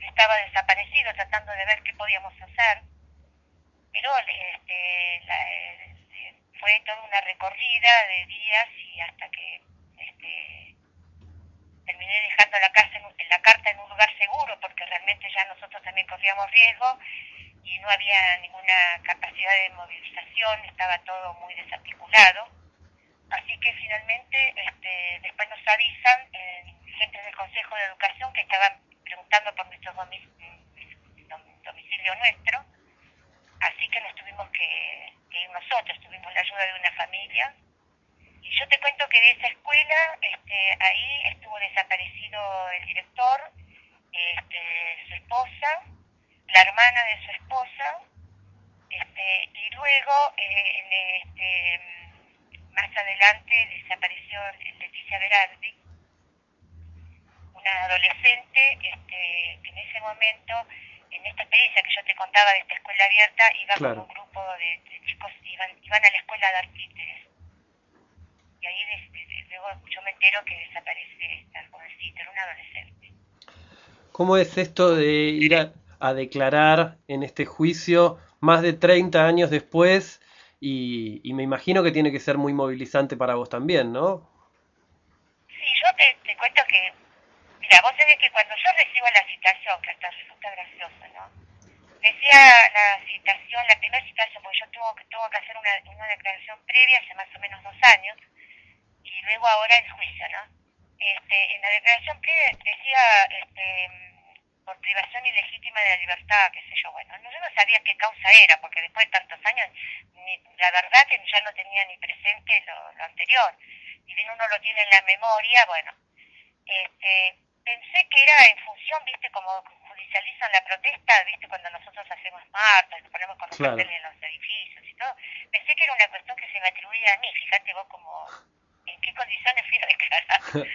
estaba desaparecido tratando de ver qué podíamos hacer, pero este, este, fue toda una recorrida de días y hasta que este, terminé dejando la, casa en, la carta en un lugar seguro porque realmente ya nosotros también corríamos riesgo y no había ninguna capacidad de movilización, estaba todo muy desarticulado. Así que finalmente este, después nos avisan eh, gente del Consejo de Educación que estaban preguntando por nuestro domic domicilio nuestro, así que nos tuvimos que, ir nosotros, tuvimos la ayuda de una familia. Y yo te cuento que de esa escuela, este, ahí estuvo desaparecido el director, este, su esposa, la hermana de su esposa, este, y luego eh, este, más adelante desapareció Leticia Berardi, una adolescente este, que en ese momento, en esta experiencia que yo te contaba de esta escuela abierta, iba Claro. con un grupo de, de chicos, iban, iban a la escuela de artíteres. Y ahí des- luego yo me entero que desaparece esta jovencita, era una adolescente. ¿Cómo es esto de ir a, a declarar en este juicio más de 30 años después? Y, y me imagino que tiene que ser muy movilizante para vos también, ¿no? Sí, yo te, cuento que, mira, vos sabés que cuando yo recibo la citación, que hasta resulta gracioso, ¿no? Decía la citación, la primera citación, porque yo tuve, que- tuve que hacer una, una declaración previa hace más o menos dos años, y luego ahora el juicio, ¿no? Este, en la declaración previa decía, este, por privación ilegítima de la libertad, qué sé yo, bueno, no, yo no sabía qué causa era, porque después de tantos años, ni- la verdad que ya no tenía ni presente lo, lo anterior, y bien uno lo tiene en la memoria, bueno, este, pensé que era en función, viste, como judicializan la protesta, viste, cuando nosotros hacemos marchas, nos ponemos con los Claro. carteles en los edificios y todo, pensé que era una cuestión que se me atribuía a mí, fíjate vos como, en qué condiciones fui a declarar.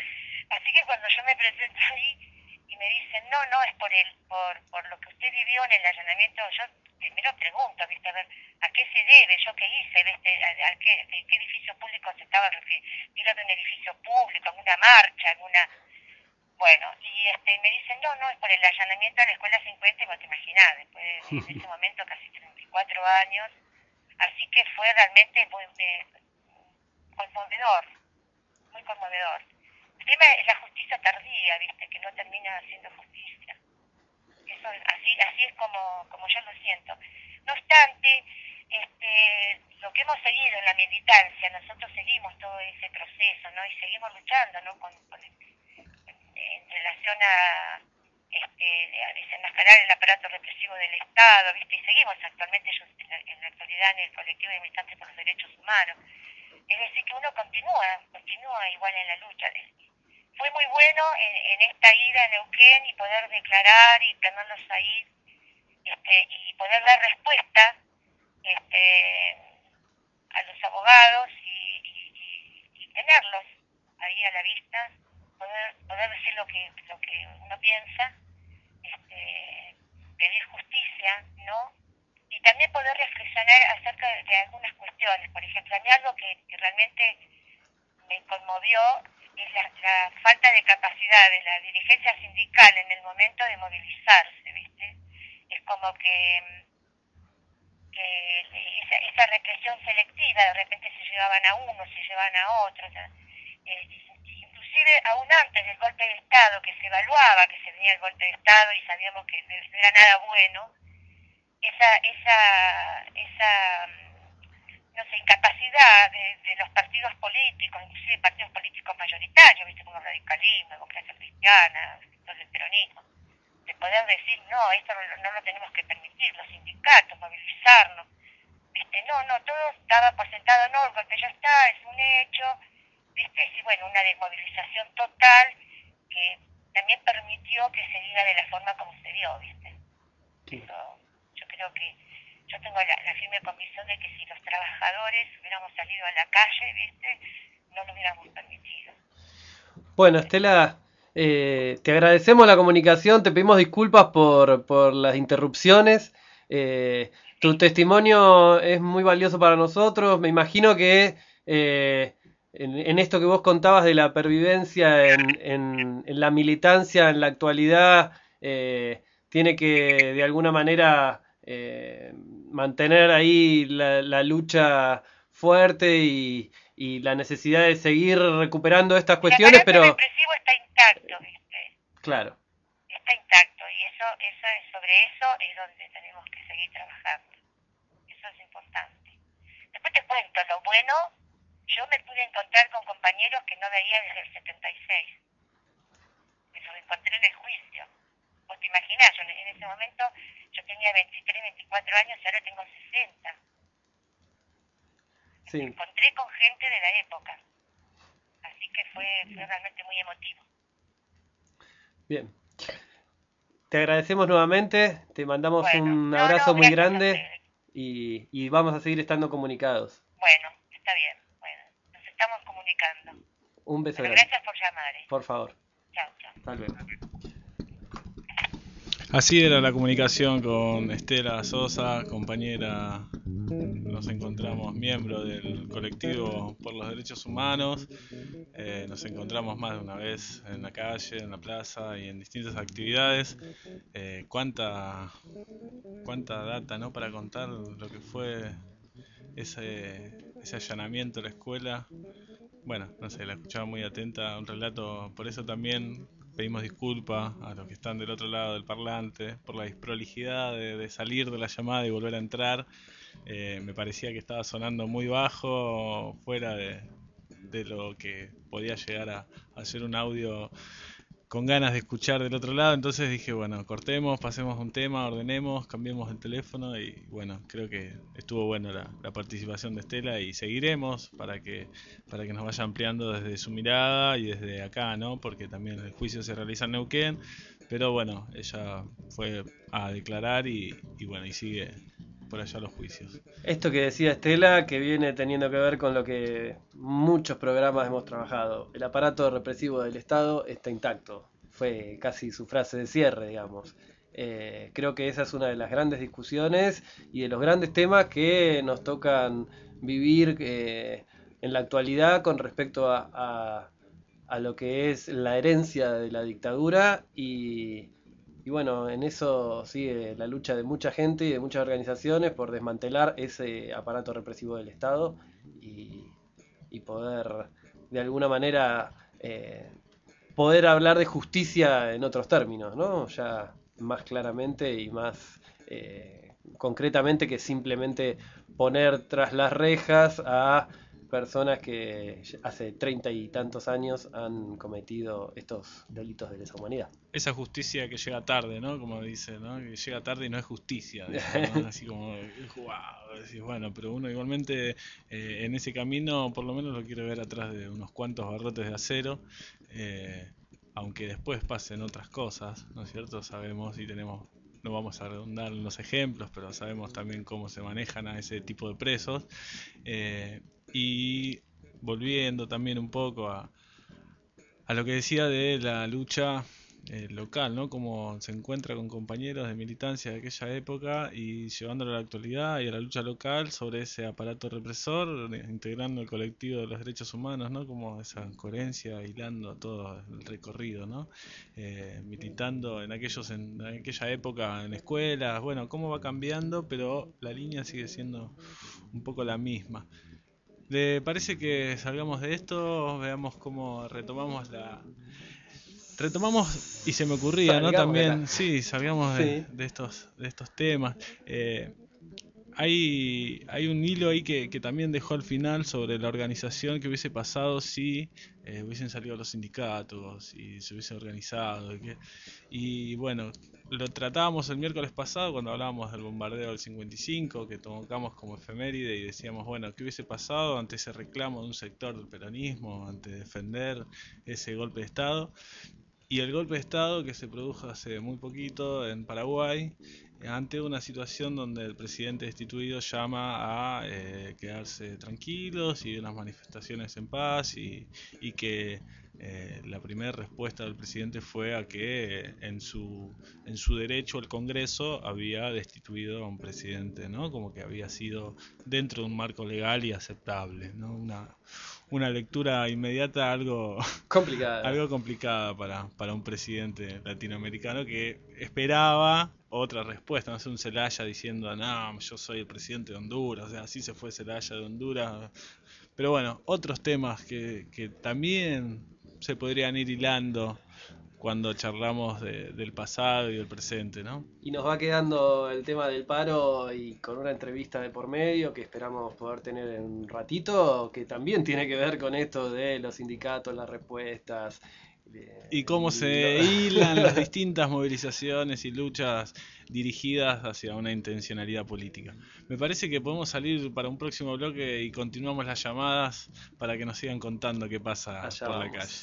Así que cuando yo me presento ahí y me dicen, no, no, es por el, por, por lo que usted vivió en el allanamiento, yo primero pregunto, viste, a ver, ¿a qué se debe? ¿Yo qué hice? ¿Viste? ¿A, a qué, de qué edificio público se estaba refiriendo? un edificio público, en una marcha, en una... Bueno, y este, me dicen, no, no, es por el allanamiento a la escuela 50, vos te imaginás, después de, en ese momento casi 34 años, así que fue realmente muy eh, conmovedor, muy conmovedor. El tema es la justicia tardía, viste, que no termina haciendo justicia. Eso, así, así es como, como yo lo siento. No obstante, este, lo que hemos seguido en la militancia, nosotros seguimos todo ese proceso, ¿no? Y seguimos luchando, ¿no? Con, en relación a, este, a desenmascarar el aparato represivo del Estado, ¿viste? Y seguimos actualmente, yo en la, en la actualidad, en el colectivo de militantes por los derechos humanos. Es decir, que uno continúa, continúa igual en la lucha. Fue muy bueno en, en esta ida a Neuquén y poder declarar y tenerlos ahí este, y poder dar respuesta este, a los abogados y, tenerlos ahí a la vista, poder, poder decir lo que, lo que uno piensa, este, pedir justicia, ¿no? Y, también poder reflexionar acerca de, algunas cuestiones. Por ejemplo, a mí algo que, que realmente me conmovió la, la falta de capacidad de la dirigencia sindical en el momento de movilizarse, ¿viste? Es como que, que esa, esa represión selectiva, de repente se llevaban a uno, se llevaban a otro, o eh, inclusive aún antes del golpe de Estado, que se evaluaba que se venía el golpe de Estado y sabíamos que no era nada bueno, esa, esa, esa no sé, incapacidad de, de los partidos políticos, inclusive partidos políticos mayoritarios, viste como el radicalismo, democracia cristiana, sectores del peronismo, de poder decir, no, esto no, lo- no lo tenemos que permitir, los sindicatos, movilizarnos, viste, no, no, todo estaba por sentado, no, el golpe ya está, es un hecho, viste, y bueno, una desmovilización total que también permitió que se diga de la forma como se dio, viste. Eso, yo creo que yo tengo la, la firme convicción de que si los trabajadores hubiéramos salido a la calle, viste, no lo hubiéramos permitido. Bueno, Estela, eh, te agradecemos la comunicación, te pedimos disculpas por, por las interrupciones. eh, tu testimonio es muy valioso para nosotros. Me imagino que eh, en, en esto que vos contabas de la pervivencia en, en- en la militancia en la actualidad, eh, tiene que de alguna manera eh, mantener ahí la, la lucha fuerte y, y la necesidad de seguir recuperando estas cuestiones, pero represivo está intacto, viste, claro. está intacto y eso, eso es, sobre eso es donde tenemos que seguir trabajando. Eso es importante. Después te cuento, lo bueno, yo me pude encontrar con compañeros que no veía desde el 76. Me los encontré en el juicio. Vos te imaginás, yo en ese momento yo tenía 23, 24 años y ahora tengo 60. Sí, Me encontré con gente de la época. Así que fue, fue realmente muy emotivo. bien. Te agradecemos nuevamente, te mandamos Bueno, un abrazo no, muy grande y, y vamos a seguir estando comunicados. Bueno, está bien. Bueno, nos estamos comunicando. Un beso Pero grande. gracias por llamar. ¿eh? Por favor. Chao, chao. Hasta luego. Así era la comunicación con Estela Sosa, compañera, nos encontramos miembro del colectivo por los derechos humanos, Eh, nos encontramos más de una vez en la calle, en la plaza y en distintas actividades. Eh, cuánta, cuánta data ¿no? para contar lo que fue ese, ese allanamiento a la escuela. Bueno, no sé, la escuchaba muy atenta, un relato, por eso también pedimos disculpas a los que están del otro lado del parlante por la desprolijidad de, salir de la llamada y volver a entrar. Eh, me parecía que estaba sonando muy bajo, fuera de, de lo que podía llegar a, a ser un audio con ganas de escuchar del otro lado, entonces dije, bueno, cortemos, pasemos un tema, ordenemos, cambiemos el teléfono y bueno, creo que estuvo buena la, la participación de Estela y seguiremos para que, para que nos vaya ampliando desde su mirada y desde acá, ¿no? Porque también el juicio se realiza en Neuquén, pero bueno, ella fue a declarar y, y bueno, y sigue por allá los juicios. Esto que decía Estela, que viene teniendo que ver con lo que muchos programas hemos trabajado. El aparato represivo del Estado está intacto. Fue casi su frase de cierre, digamos. Eh, creo que esa es una de las grandes discusiones y de los grandes temas que nos tocan vivir eh, en la actualidad con respecto a, a- a lo que es la herencia de la dictadura y, y bueno, en eso sigue la lucha de mucha gente y de muchas organizaciones por desmantelar ese aparato represivo del Estado y, y poder de alguna manera eh, poder hablar de justicia en otros términos, ¿no? Ya más claramente y más eh, concretamente que simplemente poner tras las rejas a personas que hace treinta y tantos años han cometido estos delitos de lesa humanidad. Esa justicia que llega tarde, ¿no? Como dice, ¿no? Que llega tarde y no es justicia. digamos, ¿no? Así como, wow, decís, bueno, pero uno igualmente eh, en ese camino por lo menos lo quiere ver atrás de unos cuantos barrotes de acero, eh, aunque después pasen otras cosas, ¿no es cierto? Sabemos y tenemos, no vamos a redundar en los ejemplos, pero sabemos también cómo se manejan a ese tipo de presos. Eh, y volviendo también un poco a, a lo que decía de la lucha eh, local, ¿no? Cómo se encuentra con compañeros de militancia de aquella época y llevándolo a la actualidad y a la lucha local sobre ese aparato represor, eh, integrando el colectivo de los derechos humanos, ¿no? Como esa coherencia hilando todo el recorrido, ¿no? Eh, militando en aquellos en, en aquella época en escuelas, bueno, cómo va cambiando, pero la línea sigue siendo un poco la misma. ¿Le parece que salgamos de esto? Veamos cómo retomamos la, retomamos y se me ocurría, ¿no? Salgamos También, sí, salgamos de, estos de estos temas. Eh, hay, hay un hilo ahí que, que también dejó al final sobre la organización que hubiese pasado si eh, hubiesen salido los sindicatos y se hubiese organizado. Y, que- y bueno, lo tratábamos el miércoles pasado cuando hablábamos del bombardeo del 55, que tocamos como efeméride y decíamos, bueno, ¿qué hubiese pasado ante ese reclamo de un sector del peronismo, ante defender ese golpe de Estado? Y el golpe de Estado que se produjo hace muy poquito en Paraguay, ante una situación donde el presidente destituido llama a eh, quedarse tranquilos y unas manifestaciones en paz y, y que eh, la primera respuesta del presidente fue a que eh, en su en su derecho el Congreso había destituido a un presidente, ¿no? Como que había sido dentro de un marco legal y aceptable, ¿no? Una una lectura inmediata algo Complicada. algo complicada para, para un presidente latinoamericano que esperaba otra respuesta, no sé, un Zelaya diciendo, no, yo soy el presidente de Honduras, o sea, así se fue Zelaya de Honduras. Pero bueno, otros temas que, que también se podrían ir hilando cuando charlamos de- del pasado y del presente, ¿no? Y nos va quedando el tema del paro y con una entrevista de por medio que esperamos poder tener en un ratito, que también tiene que ver con esto de los sindicatos, las respuestas. de- Y cómo se lo- hilan las distintas movilizaciones y luchas dirigidas hacia una intencionalidad política. Me parece que podemos salir para un próximo bloque y continuamos las llamadas para que nos sigan contando qué pasa Allá por la calle.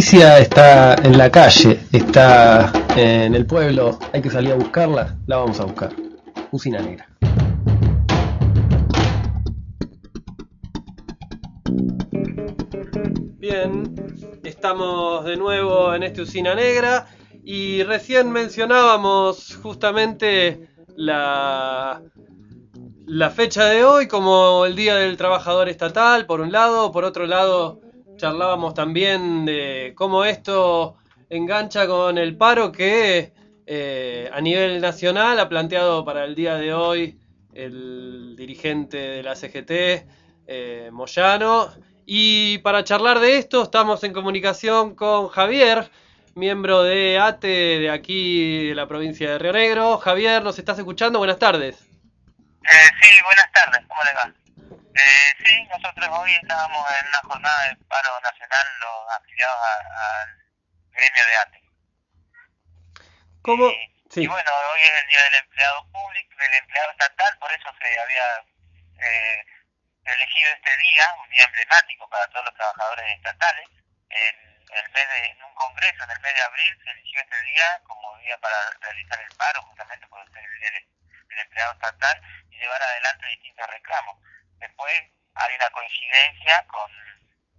La noticia está en la calle, está en el pueblo, hay que salir a buscarla, la vamos a buscar. Usina Negra. Bien, estamos de nuevo en esta usina negra y recién mencionábamos justamente la, la fecha de hoy como el Día del Trabajador Estatal, por un lado, por otro lado charlábamos también de cómo esto engancha con el paro que eh, a nivel nacional ha planteado para el día de hoy el dirigente de la CGT, eh, Moyano. Y para charlar de esto estamos en comunicación con Javier, miembro de ATE de aquí de la provincia de Río Negro. Javier, ¿nos estás escuchando? Buenas tardes. Eh, sí, buenas tardes, ¿cómo le va? Eh, sí, nosotros hoy estábamos en una jornada de paro nacional, los afiliados al gremio de ATE. ¿Cómo? Y bueno, hoy es el Día del Empleado Público, del Empleado Estatal, por eso se había eh, elegido este día, un día emblemático para todos los trabajadores estatales. En, el mes de, en un congreso en el mes de abril se eligió este día como día para realizar el paro, justamente por ser el del, del Empleado Estatal y llevar adelante distintos reclamos. Después hay una coincidencia con,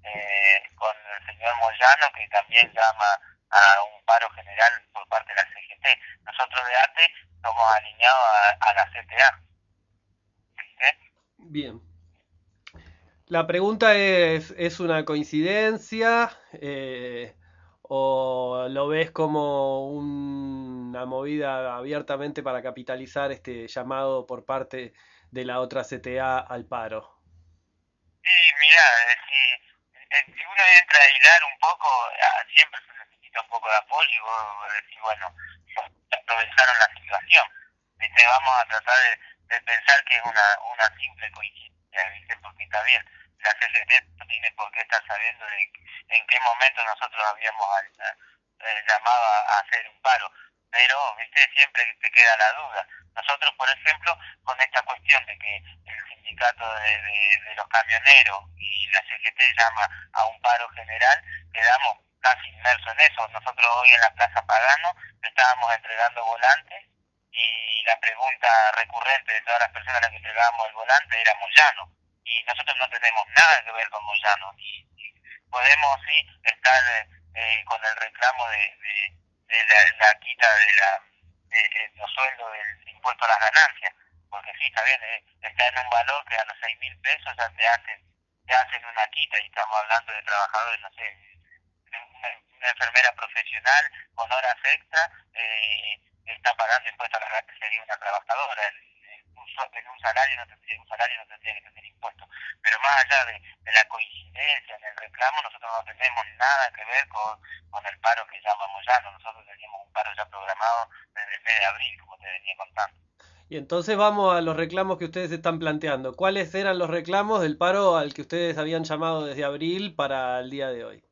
eh, con el señor Moyano que también llama a un paro general por parte de la CGT. Nosotros de ATE somos alineados a, a la CTA. Bien. La pregunta es, ¿es una coincidencia eh, o lo ves como una movida abiertamente para capitalizar este llamado por parte de la otra CTA al paro? Sí, mira, eh, si uno entra a hilar un poco, ah, siempre se necesita un poco de apoyo y vos decís, bueno, aprovecharon la situación. ¿viste? Vamos a tratar de, pensar que es una, una simple coincidencia, ¿viste? porque está bien, la CGT no tiene por qué estar sabiendo de en qué momento nosotros habíamos eh, llamado a hacer un paro, pero ¿viste? siempre te queda la duda. Nosotros, por ejemplo, con esta cuestión de que el sindicato de, de- los camioneros y la CGT llama a un paro general, quedamos casi inmersos en eso. Nosotros hoy en la Plaza Pagano estábamos entregando volantes y la pregunta recurrente de todas las personas a las que entregábamos el volante era Moyano. Y nosotros no tenemos nada que ver con Moyano. Y, podemos sí estar eh, con el reclamo de, de, la quita de la de, de los sueldos del impuesto a las ganancias. Porque sí, está bien, eh, está en un valor que a los seis mil pesos ya te hacen, te hacen una quita y estamos hablando de trabajadores, no sé, una, una enfermera profesional con horas extra eh, está pagando impuestos a la ganancia sería una trabajadora. En un, salario no tendría, un salario no tendría que tener impuestos. Pero más allá de, de la coincidencia en el reclamo, nosotros no tenemos nada que ver con, con el paro que llamamos ya. Nosotros teníamos un paro ya programado desde el mes de abril, como te venía contando. Y entonces vamos a los reclamos que ustedes están planteando. ¿Cuáles eran los reclamos del paro al que ustedes habían llamado desde abril para el día de hoy?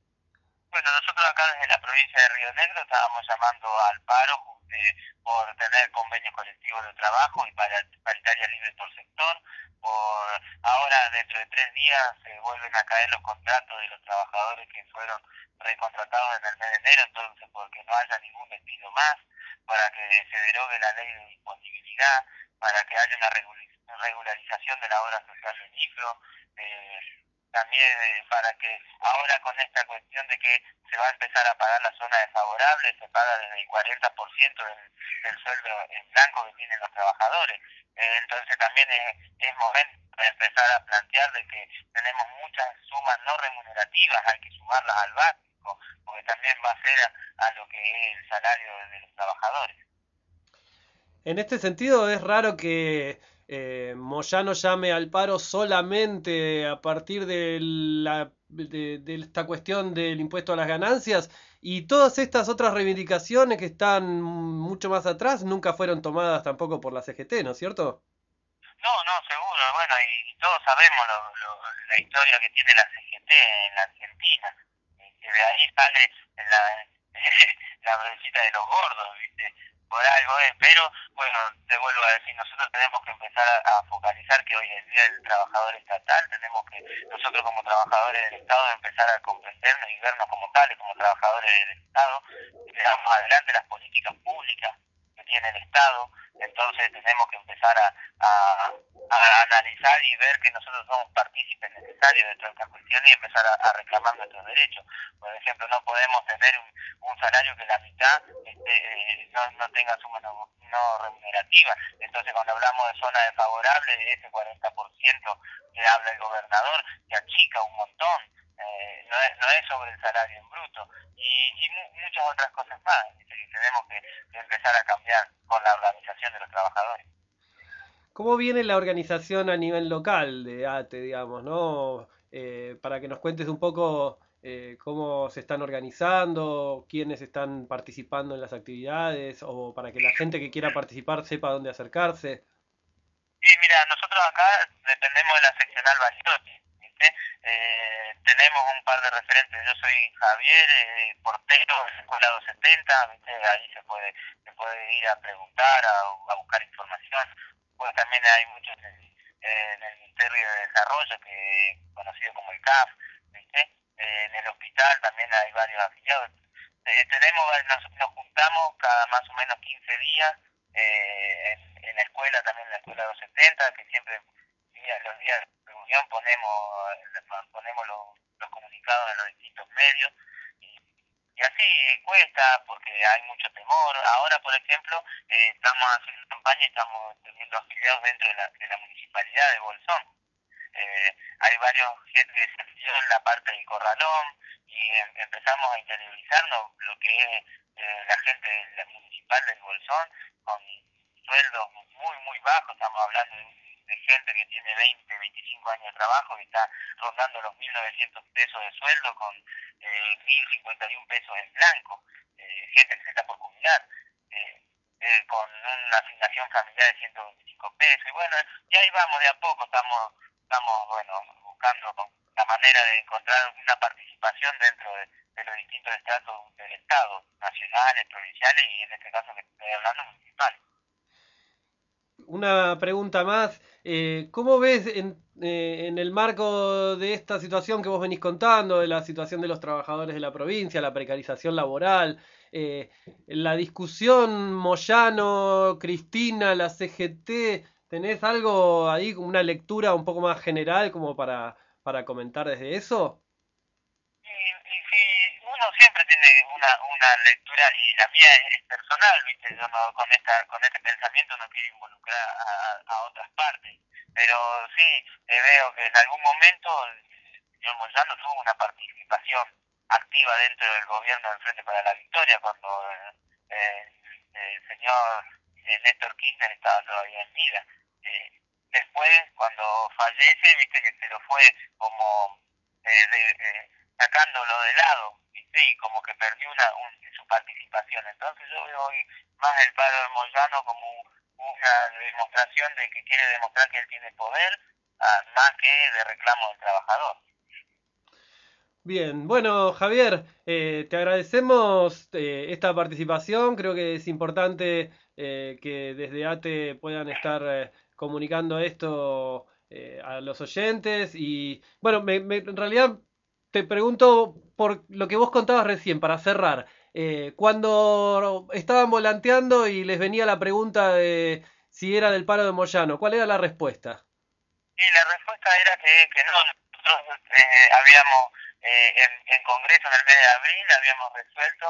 Bueno, nosotros acá desde la provincia de Río Negro estábamos llamando al paro eh, por tener convenios colectivos de trabajo y para paritaria libre por sector, por ahora dentro de tres días se vuelven a caer los contratos de los trabajadores que fueron recontratados en el mes de enero, entonces porque no haya ningún despido más, para que se derogue la ley de disponibilidad, para que haya una regula- regularización de la obra social del IFRO, eh, también eh, para que ahora con esta cuestión de que se va a empezar a pagar la zona desfavorable, se paga desde el 40% del, del sueldo en blanco que tienen los trabajadores. Eh, entonces también es, momento de empezar a plantear de que tenemos muchas sumas no remunerativas, hay que sumarlas al básico, porque también va a ser a, a lo que es el salario de los trabajadores. En este sentido es raro que eh, Moyano llame al paro solamente a partir de, la, de, de esta cuestión del impuesto a las ganancias y todas estas otras reivindicaciones que están mucho más atrás nunca fueron tomadas tampoco por la CGT, ¿no es cierto? No, no, seguro, bueno, y, todos sabemos lo, la historia que tiene la CGT en la Argentina, y que de ahí sale la, la de los gordos, ¿viste? Por algo es, pero bueno, te vuelvo a decir, nosotros tenemos que empezar a, focalizar que hoy es Día del Trabajador Estatal, tenemos que nosotros como trabajadores del Estado empezar a comprendernos y vernos como tales, como trabajadores del Estado, llevamos adelante las políticas públicas que tiene el Estado, entonces tenemos que empezar a, a, analizar y ver que nosotros somos partícipes necesarios de todas estas cuestiones y empezar a, a reclamar nuestros derechos. Por ejemplo, no podemos tener un, salario que la mitad este, no, no tenga suma no, no remunerativa. Entonces, cuando hablamos de zona desfavorable, ese 40% que habla el gobernador, se achica un montón. Eh, no, es, no es sobre el salario en bruto y, y mu muchas otras cosas más que tenemos que, que empezar a cambiar con la organización de los trabajadores. ¿Cómo viene la organización a nivel local de ATE, digamos, no? Eh, para que nos cuentes un poco eh, cómo se están organizando, quiénes están participando en las actividades, o para que la gente que quiera participar sepa dónde acercarse. Sí, mira, nosotros acá dependemos de la seccional Bariloche, ¿viste? Eh, tenemos un par de referentes, yo soy Javier, eh, portero de la Escuela 270, ¿viste? Ahí se puede, se puede ir a preguntar, a, buscar información. Pues también hay muchos en, el Ministerio de Desarrollo, que conocido como el CAF. Eh, en el hospital también hay varios afiliados. Eh, tenemos, nos, nos, juntamos cada más o menos 15 días eh, en, en, la escuela, también en la escuela 270, que siempre los días de reunión ponemos, ponemos los, comunicados en los distintos medios. Y, así cuesta porque hay mucho temor. Ahora, por ejemplo, eh, estamos haciendo campaña y estamos teniendo afiliados dentro de la, de la municipalidad de Bolsón. Eh, hay varios gente que se en la parte del corralón y em, empezamos a interiorizarnos lo que es eh, la gente de la municipal del Bolsón con sueldos muy, muy bajos. Estamos hablando de, de gente que tiene 20, 25 años de trabajo y está rondando los 1.900 pesos de sueldo con eh, 1.051 pesos en blanco. Eh, gente que se está por jubilar. Eh, eh, con una asignación familiar de 125 pesos. Y bueno, y ahí vamos de a poco, estamos, estamos bueno, buscando la manera de encontrar una participación dentro de, de los distintos estratos del Estado, nacionales, provinciales y en este caso que estoy hablando municipales. Una pregunta más. Eh, ¿Cómo ves en, eh, en, el marco de esta situación que vos venís contando, de la situación de los trabajadores de la provincia, la precarización laboral, eh, la discusión Moyano, Cristina, la CGT, ¿tenés algo ahí, una lectura un poco más general como para, para comentar desde eso? Y si uno siempre tiene una, una lectura y la mía es, personal, ¿viste? Yo no, con, esta, con este pensamiento no quiero involucrar a, a otras partes, pero sí eh, veo que en algún momento el señor Moyano tuvo una participación activa dentro del gobierno del Frente para la Victoria cuando eh, el señor eh, Néstor Kirchner estaba todavía en vida. Eh, después, cuando fallece, viste que se lo fue como eh, de, sacándolo de lado, viste, y como que perdió una, un, su participación. Entonces yo veo hoy más el paro de Moyano como una demostración de que quiere demostrar que él tiene poder, ah, más que de reclamo del trabajador. Bien, bueno Javier, eh, te agradecemos eh, esta participación, creo que es importante eh, que desde ATE puedan estar comunicando esto eh, a los oyentes. Y bueno, me, me- en realidad te pregunto por lo que vos contabas recién, para cerrar. Eh, cuando estaban volanteando y les venía la pregunta de si era del paro de Moyano, ¿cuál era la respuesta? Y la respuesta era que, no, nosotros eh, habíamos, eh, en, Congreso en el mes de abril, habíamos resuelto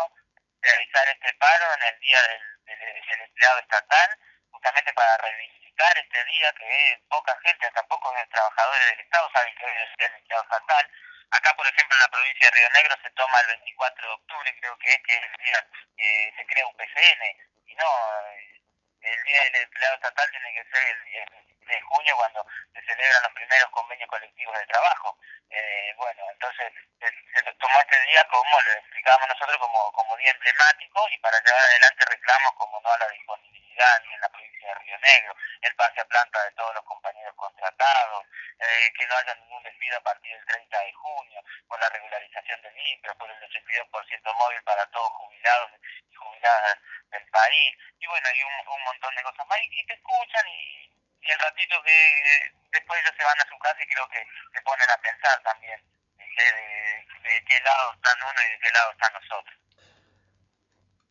realizar este paro en el Día del, Empleado Estatal, justamente para reivindicar este día que poca gente, hasta pocos trabajadores del Estado saben que es el Empleado Estatal. Acá, por ejemplo, en la provincia de Río Negro se toma el 24 de octubre, creo que es, que es el día que se crea un PCN, y no, eh, el Día del Empleado Estatal tiene que ser el, el 26 de junio cuando se celebran los primeros convenios colectivos de trabajo. Eh, bueno, entonces se, se tomó este día como, lo explicábamos nosotros, como, como día emblemático y para llevar adelante reclamos como no a la disponibilidad en la provincia de Río Negro, el pase a planta de todos los compañeros contratados, eh, que no haya ningún despido a partir del 30 de junio, por la regularización del IPRO, por el 82% móvil para todos jubilados y jubiladas del país, y bueno, y un, montón de cosas más, y, te escuchan y, el ratito que eh, después ellos se van a su casa y creo que se ponen a pensar también de qué lado están uno y de qué lado están nosotros.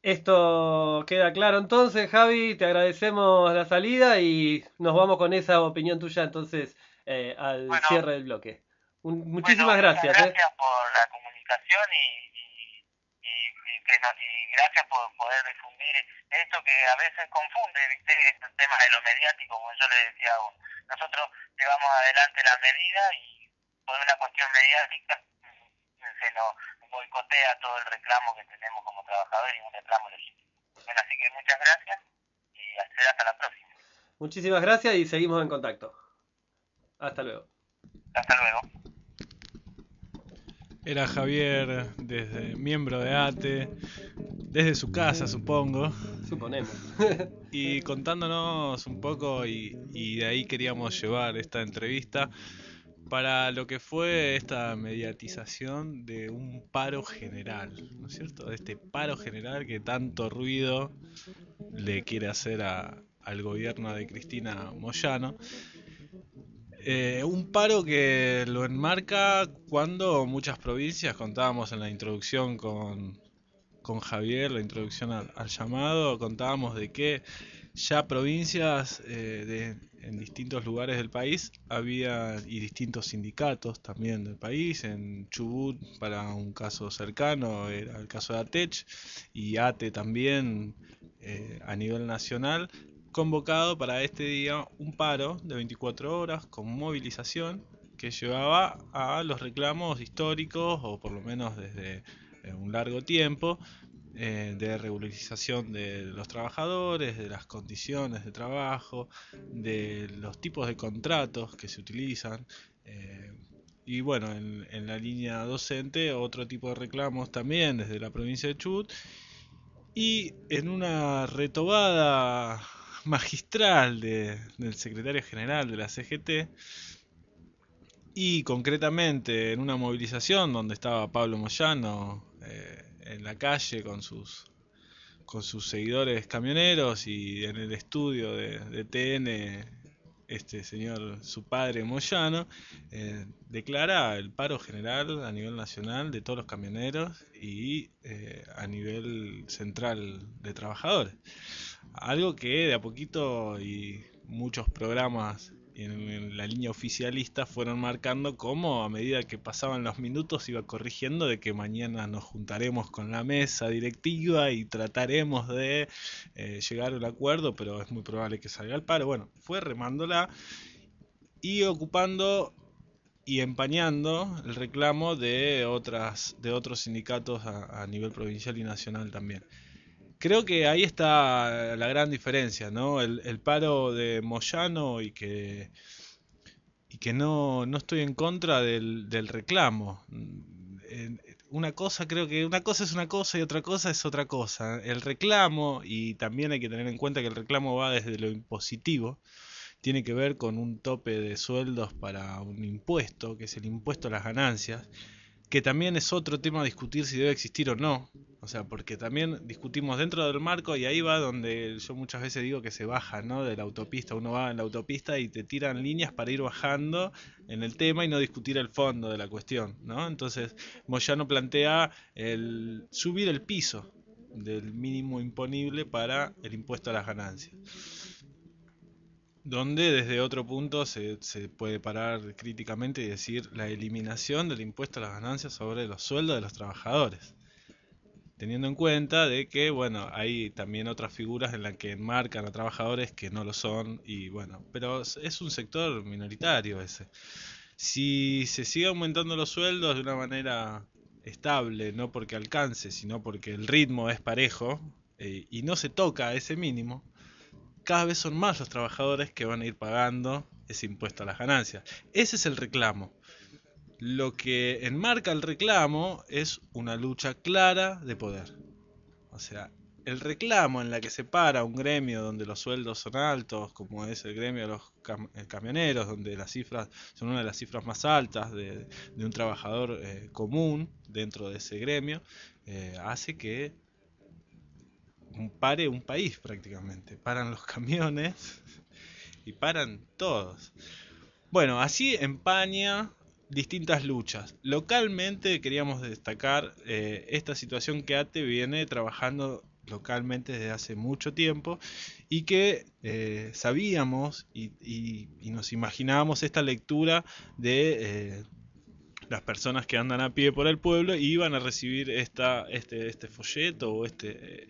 Esto queda claro entonces, Javi, te agradecemos la salida y nos vamos con esa opinión tuya entonces eh, al cierre del bloque. Un- muchísimas Bueno, gracias. ¿eh? gracias por la comunicación y, y, y- y que no- y gracias por poder difundir esto que a veces confunde, ¿viste? Este tema de lo mediático, como yo le decía a. Nosotros llevamos adelante la medida y por una cuestión mediática se nos boicotea todo el reclamo que tenemos como trabajadores y un reclamo legítimo. Bueno, así que muchas gracias y será hasta la próxima. Muchísimas gracias y seguimos en contacto. Hasta luego. Hasta luego. Era Javier, desde miembro de ATE, desde su casa, supongo. Suponemos. y contándonos un poco, y, y de ahí queríamos llevar esta entrevista para lo que fue esta mediatización de un paro general, ¿no es cierto? De este paro general que tanto ruido le quiere hacer a- al gobierno de Cristina Moyano. Eh, un paro que lo enmarca cuando muchas provincias, contábamos en la introducción con, con Javier, la introducción al, al llamado, contábamos de que ya provincias eh, de- en distintos lugares del país había y distintos sindicatos también del país, en Chubut para un caso cercano era el caso de ATECH y ATE también eh, a nivel nacional convocado para este día un paro de 24 horas con movilización que llevaba a los reclamos históricos o por lo menos desde eh, un largo tiempo eh, de regularización de los trabajadores, de las condiciones de trabajo, de los tipos de contratos que se utilizan. eh, y bueno, en, la línea docente, otro tipo de reclamos también desde la provincia de Chubut. Y en una retobada magistral de- del secretario general de la CGT, y concretamente en una movilización donde estaba Pablo Moyano eh, en la calle con sus con sus seguidores camioneros y en el estudio de, de TN este señor su padre Moyano eh, declara el paro general a nivel nacional de todos los camioneros y eh, a nivel central de trabajadores. Algo que de a poquito y muchos programas en, en la línea oficialista fueron marcando cómo a medida que pasaban los minutos iba corrigiendo de que mañana nos juntaremos con la mesa directiva y trataremos de eh, llegar a un acuerdo, pero es muy probable que salga el paro. Bueno, fue remándola y ocupando y empañando el reclamo de otras de otros sindicatos a, a nivel provincial y nacional también. Creo que ahí está la gran diferencia, ¿no? El, paro de Moyano y que y que no, no estoy en contra del, del reclamo. Una cosa creo que una cosa es una cosa y otra cosa es otra cosa. El reclamo, y también hay que tener en cuenta que el reclamo va desde lo impositivo, tiene que ver con un tope de sueldos para un impuesto, que es el impuesto a las ganancias, que también es otro tema a discutir si debe existir o no. O sea, porque también discutimos dentro del marco y ahí va donde yo muchas veces digo que se baja, ¿no? De la autopista. Uno va en la autopista y te tiran líneas para ir bajando en el tema y no discutir el fondo de la cuestión, ¿no? Entonces, Moyano plantea el subir el piso del mínimo imponible para el impuesto a las ganancias donde desde otro punto se, puede parar críticamente y decir la eliminación del impuesto a las ganancias sobre los sueldos de los trabajadores. Teniendo en cuenta de que, bueno, hay también otras figuras en las que enmarcan a trabajadores que no lo son y bueno, pero es un sector minoritario ese. Si se sigue aumentando los sueldos de una manera estable, no porque alcance, sino porque el ritmo es parejo eh, y no se toca ese mínimo, cada vez son más los trabajadores que van a ir pagando ese impuesto a las ganancias. Ese es el reclamo. Lo que enmarca el reclamo es una lucha clara de poder. O sea, el reclamo en la que se para un gremio donde los sueldos son altos, como es el gremio de los camioneros, donde las cifras son una de las cifras más altas de, un trabajador eh, común dentro de ese gremio, eh, hace que pare un país prácticamente. Paran los camiones y paran todos. Bueno, así empaña distintas luchas. Localmente queríamos destacar eh, esta situación que ATE viene trabajando localmente desde hace mucho tiempo y que eh, sabíamos y, nos imaginábamos esta lectura de eh, las personas que andan a pie por el pueblo y iban a recibir esta, este, este folleto o este,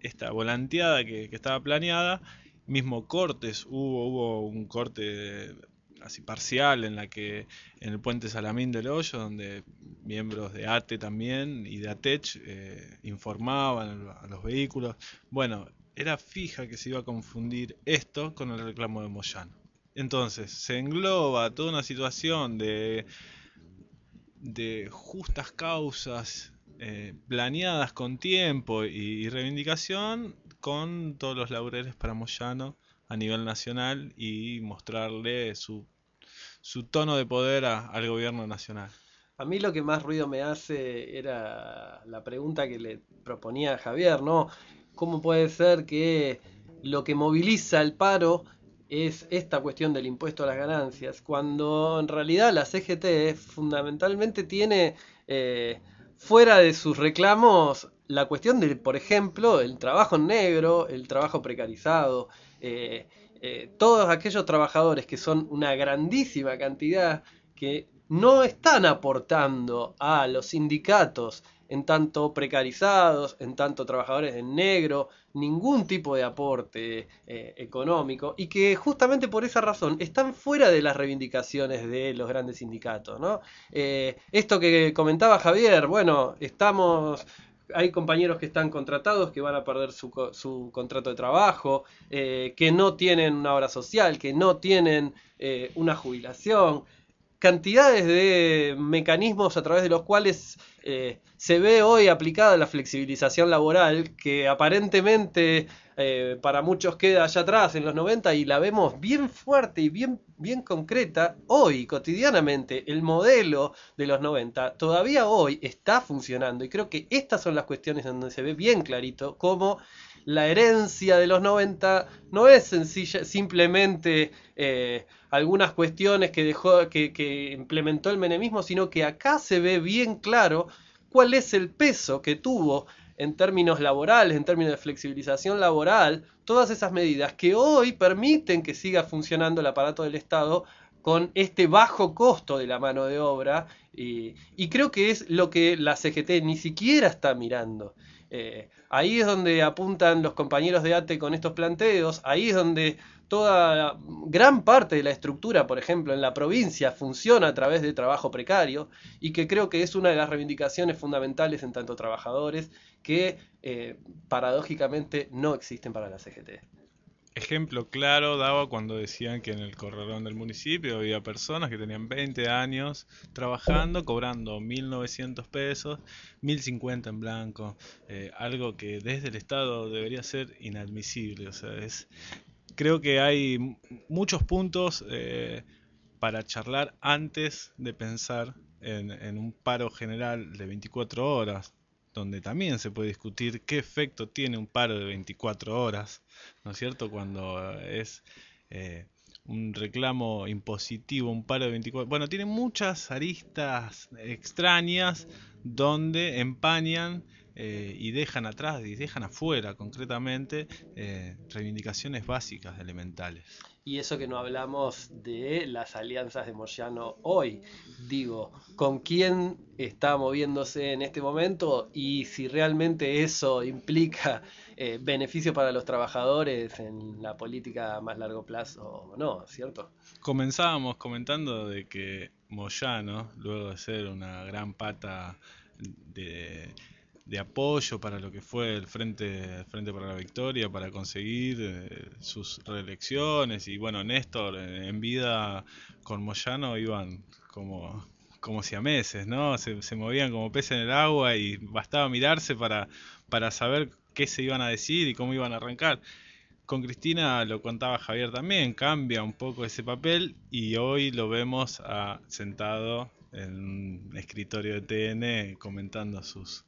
esta volanteada que, estaba planeada, mismo cortes, hubo, hubo un corte así parcial en la que en el puente Salamín del Hoyo, donde miembros de ATE también y de ATECH eh, informaban a los vehículos. Bueno, era fija que se iba a confundir esto con el reclamo de Moyano. Entonces, se engloba toda una situación de, de justas causas eh, planeadas con tiempo y, reivindicación con todos los laureles para Moyano a nivel nacional y mostrarle su, su tono de poder al gobierno nacional. A mí lo que más ruido me hace era la pregunta que le proponía Javier, ¿no? ¿Cómo puede ser que lo que moviliza el paro es esta cuestión del impuesto a las ganancias, cuando en realidad la CGT fundamentalmente tiene eh, fuera de sus reclamos la cuestión de, por ejemplo, el trabajo negro, el trabajo precarizado, eh, eh, todos aquellos trabajadores que son una grandísima cantidad que no están aportando a los sindicatos en tanto precarizados, en tanto trabajadores en negro, ningún tipo de aporte eh, económico y que justamente por esa razón están fuera de las reivindicaciones de los grandes sindicatos. ¿no? Eh, esto que comentaba Javier, bueno, estamos hay compañeros que están contratados que van a perder su, su contrato de trabajo, eh, que no tienen una obra social, que no tienen una jubilación, cantidades de mecanismos a través de los cuales eh, se ve hoy aplicada la flexibilización laboral que aparentemente eh, para muchos queda allá atrás en los 90 y la vemos bien fuerte y bien, bien concreta hoy, cotidianamente. El modelo de los 90 todavía hoy está funcionando y creo que estas son las cuestiones donde se ve bien clarito cómo la herencia de los 90 no es sencilla, simplemente eh, algunas cuestiones que dejó, que, implementó el menemismo, sino que acá se ve bien claro cuál es el peso que tuvo en términos laborales, en términos de flexibilización laboral, todas esas medidas que hoy permiten que siga funcionando el aparato del Estado con este bajo costo de la mano de obra y, y creo que es lo que la CGT ni siquiera está mirando. Eh, ahí es donde apuntan los compañeros de ATE con estos planteos, ahí es donde toda gran parte de la estructura, por ejemplo, en la provincia funciona a través de trabajo precario y que creo que es una de las reivindicaciones fundamentales en tanto trabajadores que eh, paradójicamente no existen para la CGT. Ejemplo claro daba cuando decían que en el corralón del municipio había personas que tenían 20 años trabajando, cobrando 1.900 pesos, 1.050 en blanco, eh, algo que desde el Estado debería ser inadmisible. O sea, es, creo que hay muchos puntos eh, para charlar antes de pensar en, en un paro general de 24 horas, donde también se puede discutir qué efecto tiene un paro de 24 horas, ¿no es cierto? Cuando es eh, un reclamo impositivo, un paro de 24... Bueno, tiene muchas aristas extrañas donde empañan eh, y dejan atrás y dejan afuera concretamente eh, reivindicaciones básicas, elementales. Y eso que no hablamos de las alianzas de Moyano hoy. Digo, ¿con quién está moviéndose en este momento? Y si realmente eso implica eh, beneficio para los trabajadores en la política a más largo plazo o no, ¿cierto? Comenzábamos comentando de que Moyano, luego de ser una gran pata de, de apoyo para lo que fue el Frente, el Frente para la Victoria, para conseguir eh, sus reelecciones. Y bueno, Néstor eh, en vida con Moyano iban como, como siameses, ¿no? Se, se movían como peces en el agua y bastaba mirarse para, para saber qué se iban a decir y cómo iban a arrancar. Con Cristina lo contaba Javier también, cambia un poco ese papel y hoy lo vemos a- sentado en un escritorio de TN comentando sus,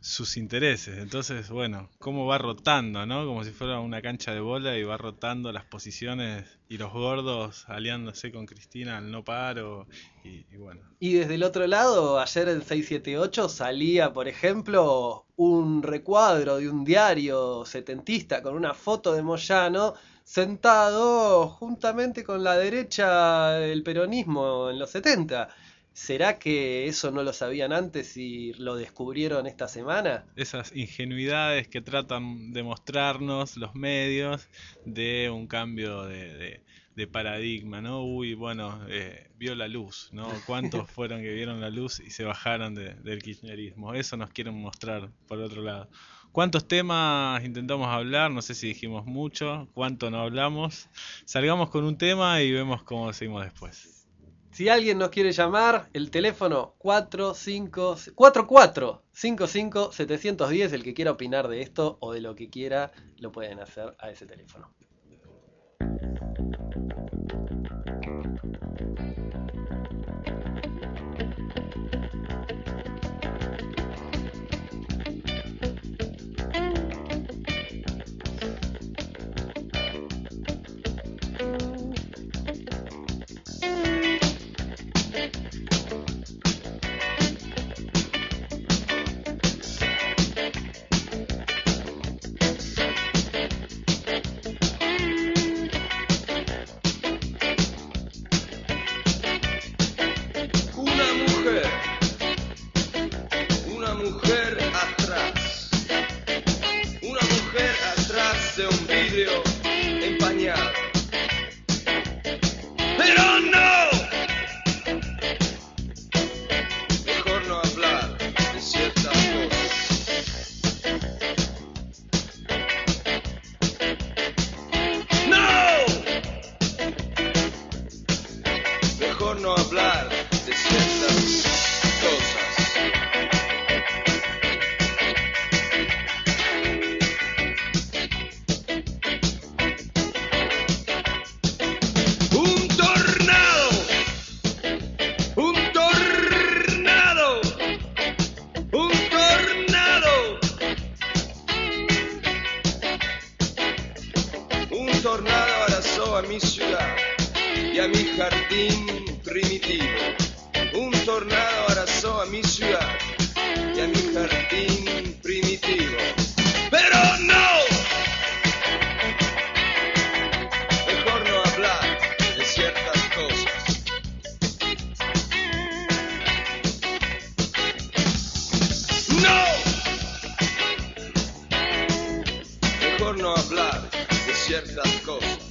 sus intereses. Entonces, bueno, cómo va rotando, ¿no? Como si fuera una cancha de bola y va rotando las posiciones y los gordos aliándose con Cristina al no paro y, y bueno. Y desde el otro lado, ayer en 678 salía, por ejemplo, un recuadro de un diario setentista con una foto de Moyano sentado juntamente con la derecha del peronismo en los 70. ¿Será que eso no lo sabían antes y lo descubrieron esta semana? esas ingenuidades que tratan de mostrarnos los medios de un cambio de, de- de paradigma, ¿no? Uy, bueno, eh, vio la luz, ¿no? ¿Cuántos fueron que vieron la luz y se bajaron de- del kirchnerismo? Eso nos quieren mostrar por otro lado. ¿Cuántos temas intentamos hablar? No sé si dijimos mucho, cuánto no hablamos. Salgamos con un tema y vemos cómo seguimos después. Si alguien nos quiere llamar, el teléfono 45 44 55 710, el que quiera opinar de esto o de lo que quiera, lo pueden hacer a ese teléfono. No hablar de ciertas cosas.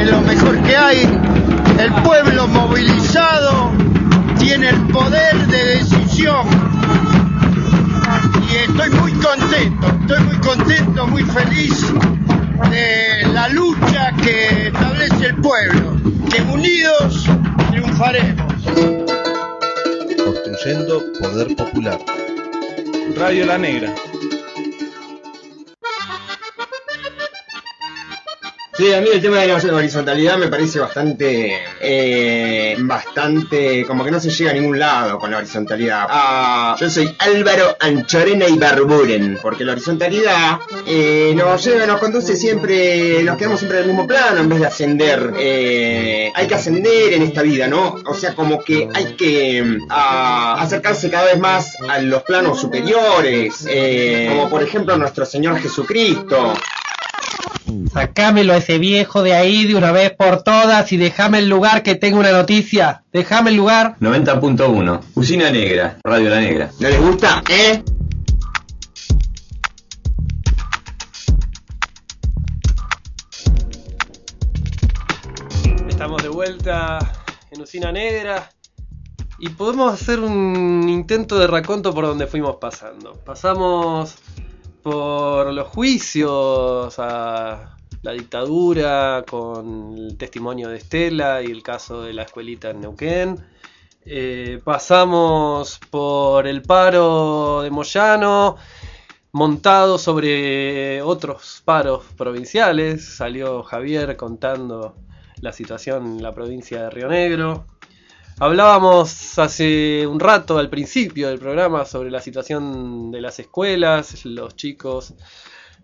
Es lo mejor que hay. El pueblo movilizado tiene el poder de decisión. Y estoy muy contento, estoy muy contento, muy feliz de la lucha que establece el pueblo. Que unidos triunfaremos. Construyendo poder popular. Radio La Negra. Sí, a mí el tema de la horizontalidad me parece bastante, eh, bastante, como que no se llega a ningún lado con la horizontalidad. Ah, yo soy Álvaro Anchorena y Barburen, porque la horizontalidad eh, nos lleva, nos conduce siempre, nos quedamos siempre en el mismo plano en vez de ascender. Eh, hay que ascender en esta vida, ¿no? O sea, como que hay que ah, acercarse cada vez más a los planos superiores, eh, como por ejemplo nuestro Señor Jesucristo. Sacámelo a ese viejo de ahí de una vez por todas y déjame el lugar que tengo una noticia. Déjame el lugar. 90.1. Usina Negra. Radio La Negra. ¿No les gusta? ¿Eh? Estamos de vuelta en Usina Negra y podemos hacer un intento de raconto por donde fuimos pasando. Pasamos por los juicios a la dictadura con el testimonio de Estela y el caso de la escuelita en Neuquén. Eh, pasamos por el paro de Moyano, montado sobre otros paros provinciales. Salió Javier contando la situación en la provincia de Río Negro. Hablábamos hace un rato al principio del programa sobre la situación de las escuelas, los chicos.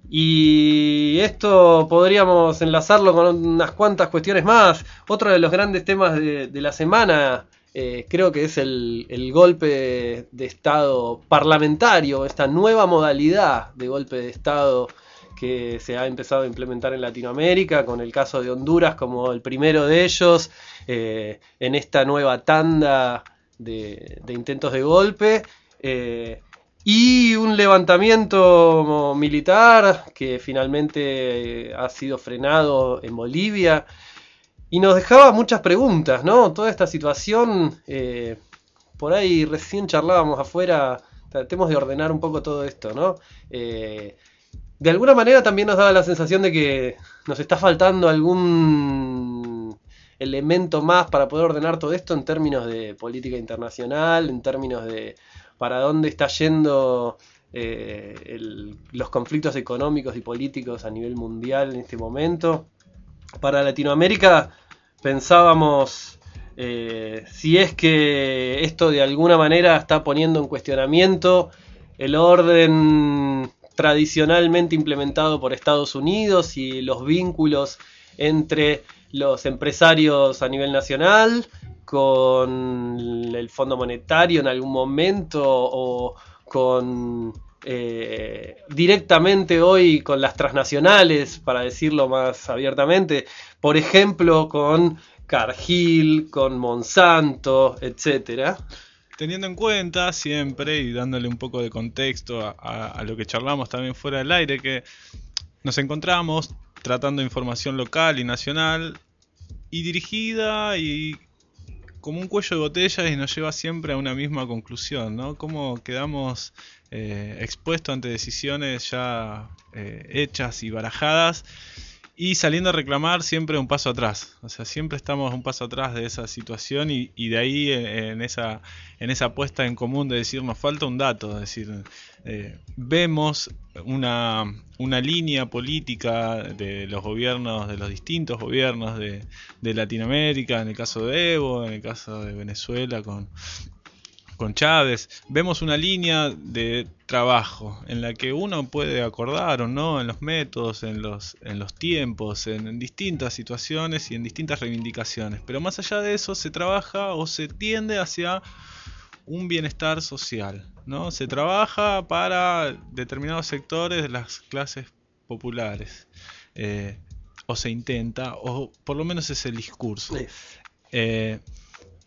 Y esto podríamos enlazarlo con unas cuantas cuestiones más. Otro de los grandes temas de, la semana eh, creo que es el golpe de Estado parlamentario, esta nueva modalidad de golpe de Estado que se ha empezado a implementar en Latinoamérica, con el caso de Honduras como el primero de ellos, eh, en esta nueva tanda de, intentos de golpe, eh, y un levantamiento militar que finalmente ha sido frenado en Bolivia. y nos dejaba muchas preguntas, ¿no? Toda esta situación, eh, por ahí recién charlábamos afuera, tratemos de ordenar un poco todo esto, ¿no? De alguna manera también nos daba la sensación de que nos está faltando algún elemento más para poder ordenar todo esto en términos de política internacional, en términos de para dónde está yendo eh, los conflictos económicos y políticos a nivel mundial en este momento. Para Latinoamérica pensábamos eh, si es que esto de alguna manera está poniendo en cuestionamiento el orden tradicionalmente implementado por Estados Unidos y los vínculos entre los empresarios a nivel nacional con el Fondo Monetario en algún momento o con eh, directamente hoy con las transnacionales, para decirlo más abiertamente, por ejemplo con Cargill, con Monsanto, etcétera. Teniendo en cuenta siempre y dándole un poco de contexto a, lo que charlamos también fuera del aire, que nos encontramos tratando información local y nacional y dirigida y como un cuello de botella y nos lleva siempre a una misma conclusión, ¿no? Cómo quedamos eh, expuestos ante decisiones ya eh, hechas y barajadas y saliendo a reclamar siempre un paso atrás. O sea, siempre estamos un paso atrás de esa situación y, y de ahí en, en esa, en esa puesta en común de decir nos falta un dato, es decir, eh, vemos una, una línea política de los gobiernos, de los distintos gobiernos de, de Latinoamérica, en el caso de Evo, en el caso de Venezuela con, con Chávez, vemos una línea de trabajo en la que uno puede acordar o no en los métodos, en los, en los tiempos, en, en distintas situaciones y en distintas reivindicaciones. Pero más allá de eso se trabaja o se tiende hacia un bienestar social, ¿no? Se trabaja para determinados sectores de las clases populares. eh, o se intenta, o por lo menos es el discurso. Eh,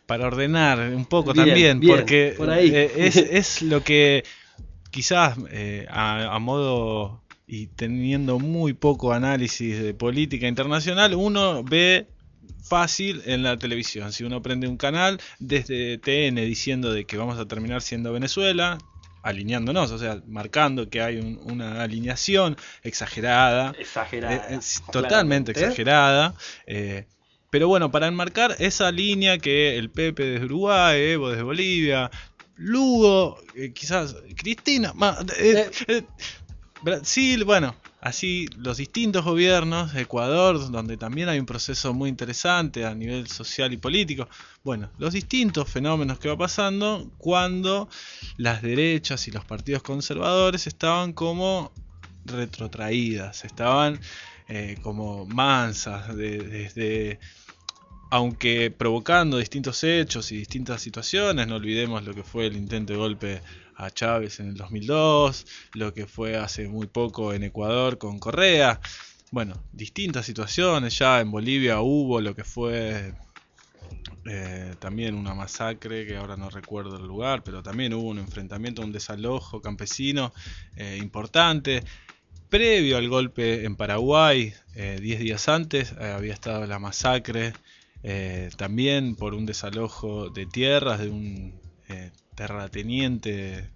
para ordenar un poco Bien, también, bien, porque por ahí. eh, es, es lo que quizás eh, a, a modo y teniendo muy poco análisis de política internacional, uno ve fácil en la televisión. Si uno prende un canal desde TN diciendo de que vamos a terminar siendo Venezuela, alineándonos, o sea, marcando que hay un- una alineación exagerada, Exagerada, eh, totalmente claramente. exagerada. Eh, pero bueno, para enmarcar esa línea que el Pepe desde Uruguay, Evo desde Bolivia, Lugo, eh, quizás Cristina, ma- eh, eh, Brasil, bueno, así los distintos gobiernos, Ecuador, donde también hay un proceso muy interesante a nivel social y político. Bueno, los distintos fenómenos que va pasando cuando las derechas y los partidos conservadores estaban como retrotraídas, estaban eh, como mansas, de- desde aunque provocando distintos hechos y distintas situaciones, no olvidemos lo que fue el intento de golpe a Chávez en el 2002, lo que fue hace muy poco en Ecuador con Correa, bueno, distintas situaciones, ya en Bolivia hubo lo que fue eh, también una masacre, que ahora no recuerdo el lugar, pero también hubo un enfrentamiento, un desalojo campesino eh, importante. Previo al golpe en Paraguay, 10 días antes, eh, había estado la masacre eh, también por un desalojo de tierras de un eh, terrateniente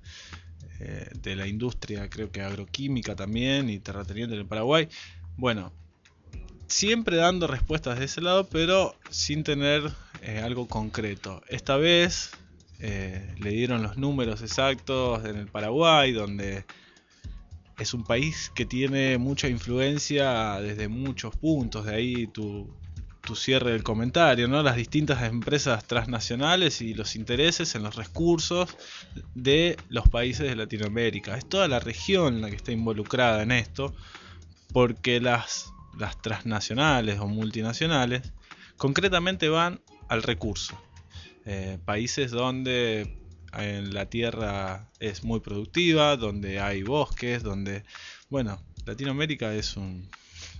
eh, de la industria, creo que agroquímica también, y terrateniente en Paraguay. Bueno, siempre dando respuestas de ese lado, pero sin tener eh, algo concreto. Esta vez eh, le dieron los números exactos en el Paraguay, donde es un país que tiene mucha influencia desde muchos puntos, de ahí tu, tu cierre del comentario, ¿no? Las distintas empresas transnacionales y los intereses en los recursos de los países de Latinoamérica. Es toda la región la que está involucrada en esto, porque las, las transnacionales o multinacionales concretamente van al recurso. Eh, países donde en la tierra es muy productiva, donde hay bosques, donde, bueno, Latinoamérica es un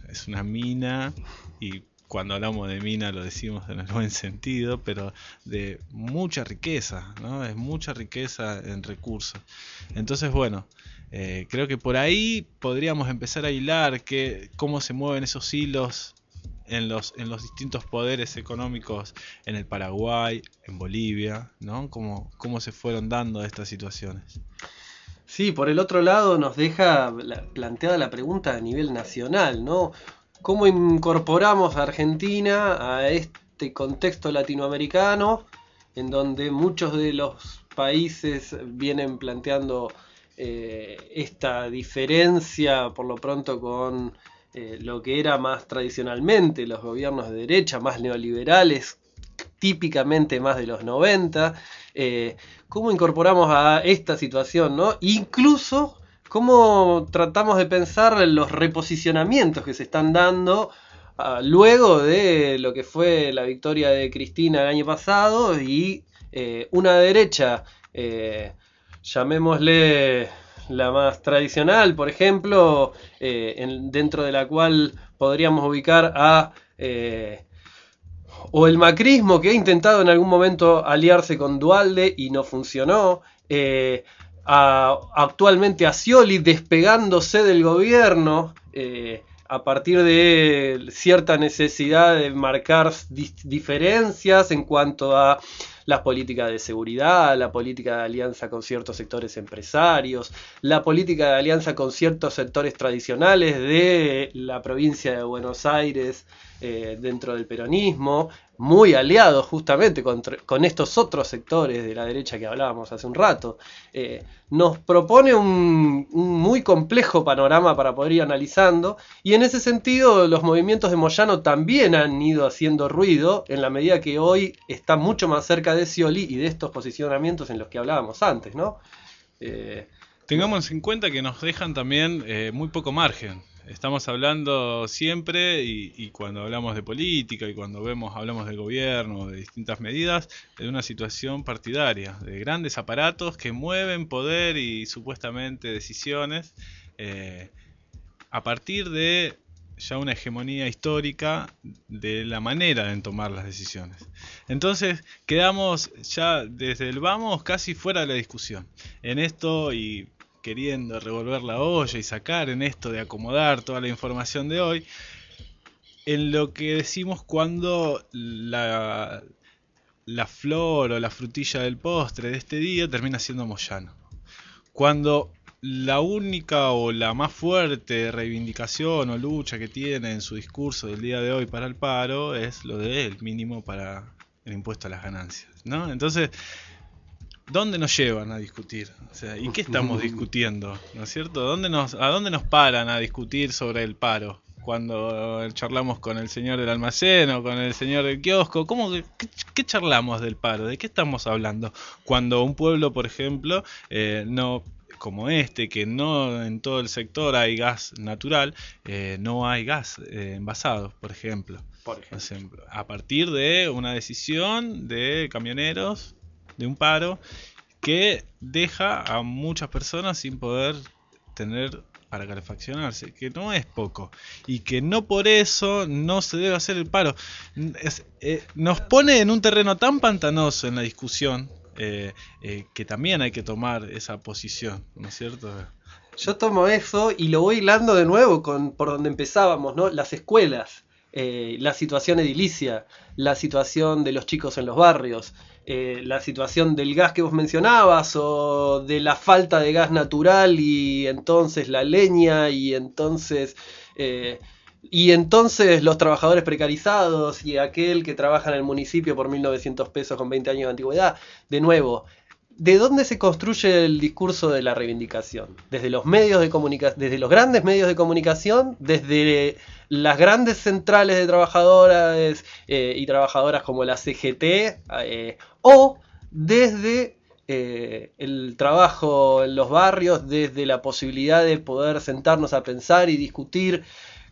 es una mina y cuando hablamos de mina lo decimos en el buen sentido, pero de mucha riqueza, ¿no? Es mucha riqueza en recursos. Entonces, bueno, eh, creo que por ahí podríamos empezar a hilar que, cómo se mueven esos hilos en los, en los distintos poderes económicos en el Paraguay, en Bolivia, ¿no? ¿Cómo, cómo se fueron dando estas situaciones? Sí, por el otro lado nos deja la- planteada la pregunta a nivel nacional, ¿no? ¿Cómo incorporamos a Argentina a este contexto latinoamericano en donde muchos de los países vienen planteando eh, esta diferencia por lo pronto con eh, lo que era más tradicionalmente los gobiernos de derecha, más neoliberales, típicamente más de los 90? eh, ¿Cómo incorporamos a esta situación, no? Incluso cómo tratamos de pensar los reposicionamientos que se están dando ah, luego de lo que fue la victoria de Cristina el año pasado y eh, una derecha, llamémosle la más tradicional, por ejemplo, eh, en- dentro de la cual podríamos ubicar a eh, o el macrismo que ha intentado en algún momento aliarse con Dualde y no funcionó, eh, a- actualmente a Scioli despegándose del gobierno a partir de cierta necesidad de marcar diferencias en cuanto a las políticas de seguridad, la política de alianza con ciertos sectores empresarios, la política de alianza con ciertos sectores tradicionales de la provincia de Buenos Aires eh, dentro del peronismo, muy aliados justamente con estos otros sectores de la derecha que hablábamos hace un rato. Eh, nos propone un, un muy complejo panorama para poder ir analizando y en ese sentido los movimientos de Moyano también han ido haciendo ruido en la medida que hoy está mucho más cerca de Scioli y de estos posicionamientos en los que hablábamos antes, ¿no? Eh, Tengamos en cuenta que nos dejan también eh, muy poco margen. Estamos hablando siempre y, cuando hablamos de política y cuando vemos hablamos del gobierno, de distintas medidas, de una situación partidaria, de grandes aparatos que mueven poder y supuestamente decisiones eh, a partir de ya una hegemonía histórica de la manera en tomar las decisiones. Entonces quedamos ya desde el vamos casi fuera de la discusión. En esto y queriendo revolver la olla y sacar en esto de acomodar toda la información de hoy, en lo que decimos cuando la, flor o la frutilla del postre de este día termina siendo Moyano. Cuando la única o la más fuerte reivindicación o lucha que tiene en su discurso del día de hoy para el paro es lo del mínimo para el impuesto a las ganancias, ¿no? Entonces, ¿dónde nos llevan a discutir? O sea, ¿y qué estamos discutiendo? ¿No es cierto? ¿Dónde nos, ¿A dónde nos paran a discutir sobre el paro? Cuando charlamos con el señor del almacén o con el señor del kiosco, ¿cómo, qué charlamos del paro? ¿De qué estamos hablando? Cuando un pueblo, por ejemplo, eh, no como este, que no en todo el sector hay gas natural, eh, no hay gas eh, envasado, por ejemplo. Por ejemplo. A partir de una decisión de camioneros, de un paro, que deja a muchas personas sin poder tener para calefaccionarse, que no es poco, y que no por eso no se debe hacer el paro. Eh, nos pone en un terreno tan pantanoso en la discusión eh, eh, que también hay que tomar esa posición, ¿no es cierto? Yo tomo eso y lo voy hilando de nuevo con por donde empezábamos, ¿no? Las escuelas, eh, la situación edilicia, la situación de los chicos en los barrios, eh, la situación del gas que vos mencionabas o de la falta de gas natural y entonces la leña y entonces eh, y entonces los trabajadores precarizados y aquel que trabaja en el municipio por 1.900 pesos con 20 años de antigüedad, de nuevo, ¿De dónde se construye el discurso de la reivindicación? Desde los medios de comunicación, desde los grandes medios de comunicación, desde las grandes centrales de trabajadoras eh, y trabajadoras como la CGT, eh, o desde eh, el trabajo en los barrios, desde la posibilidad de poder sentarnos a pensar y discutir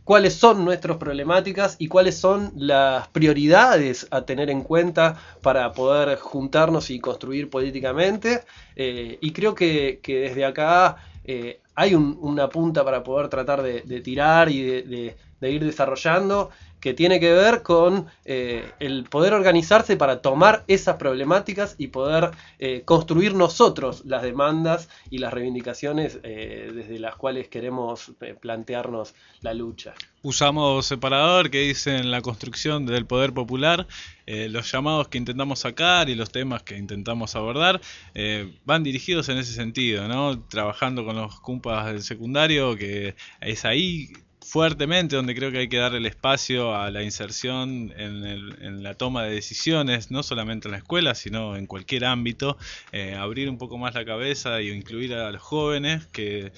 cuáles son nuestras problemáticas y cuáles son las prioridades a tener en cuenta para poder juntarnos y construir políticamente. Eh, y creo que, desde acá eh, hay un- una punta para poder tratar de, tirar y de ir desarrollando que tiene que ver con eh, el poder organizarse para tomar esas problemáticas y poder eh, construir nosotros las demandas y las reivindicaciones eh, desde las cuales queremos plantearnos la lucha. Usamos separador que dice en la construcción del poder popular, los llamados que intentamos sacar y los temas que intentamos abordar van dirigidos en ese sentido, ¿no? Trabajando con los cumpas del secundario, que es ahí fuertemente donde creo que hay que dar el espacio a la inserción en, el- la toma de decisiones, no solamente en la escuela, sino en cualquier ámbito, eh, abrir un poco más la cabeza y incluir a los jóvenes que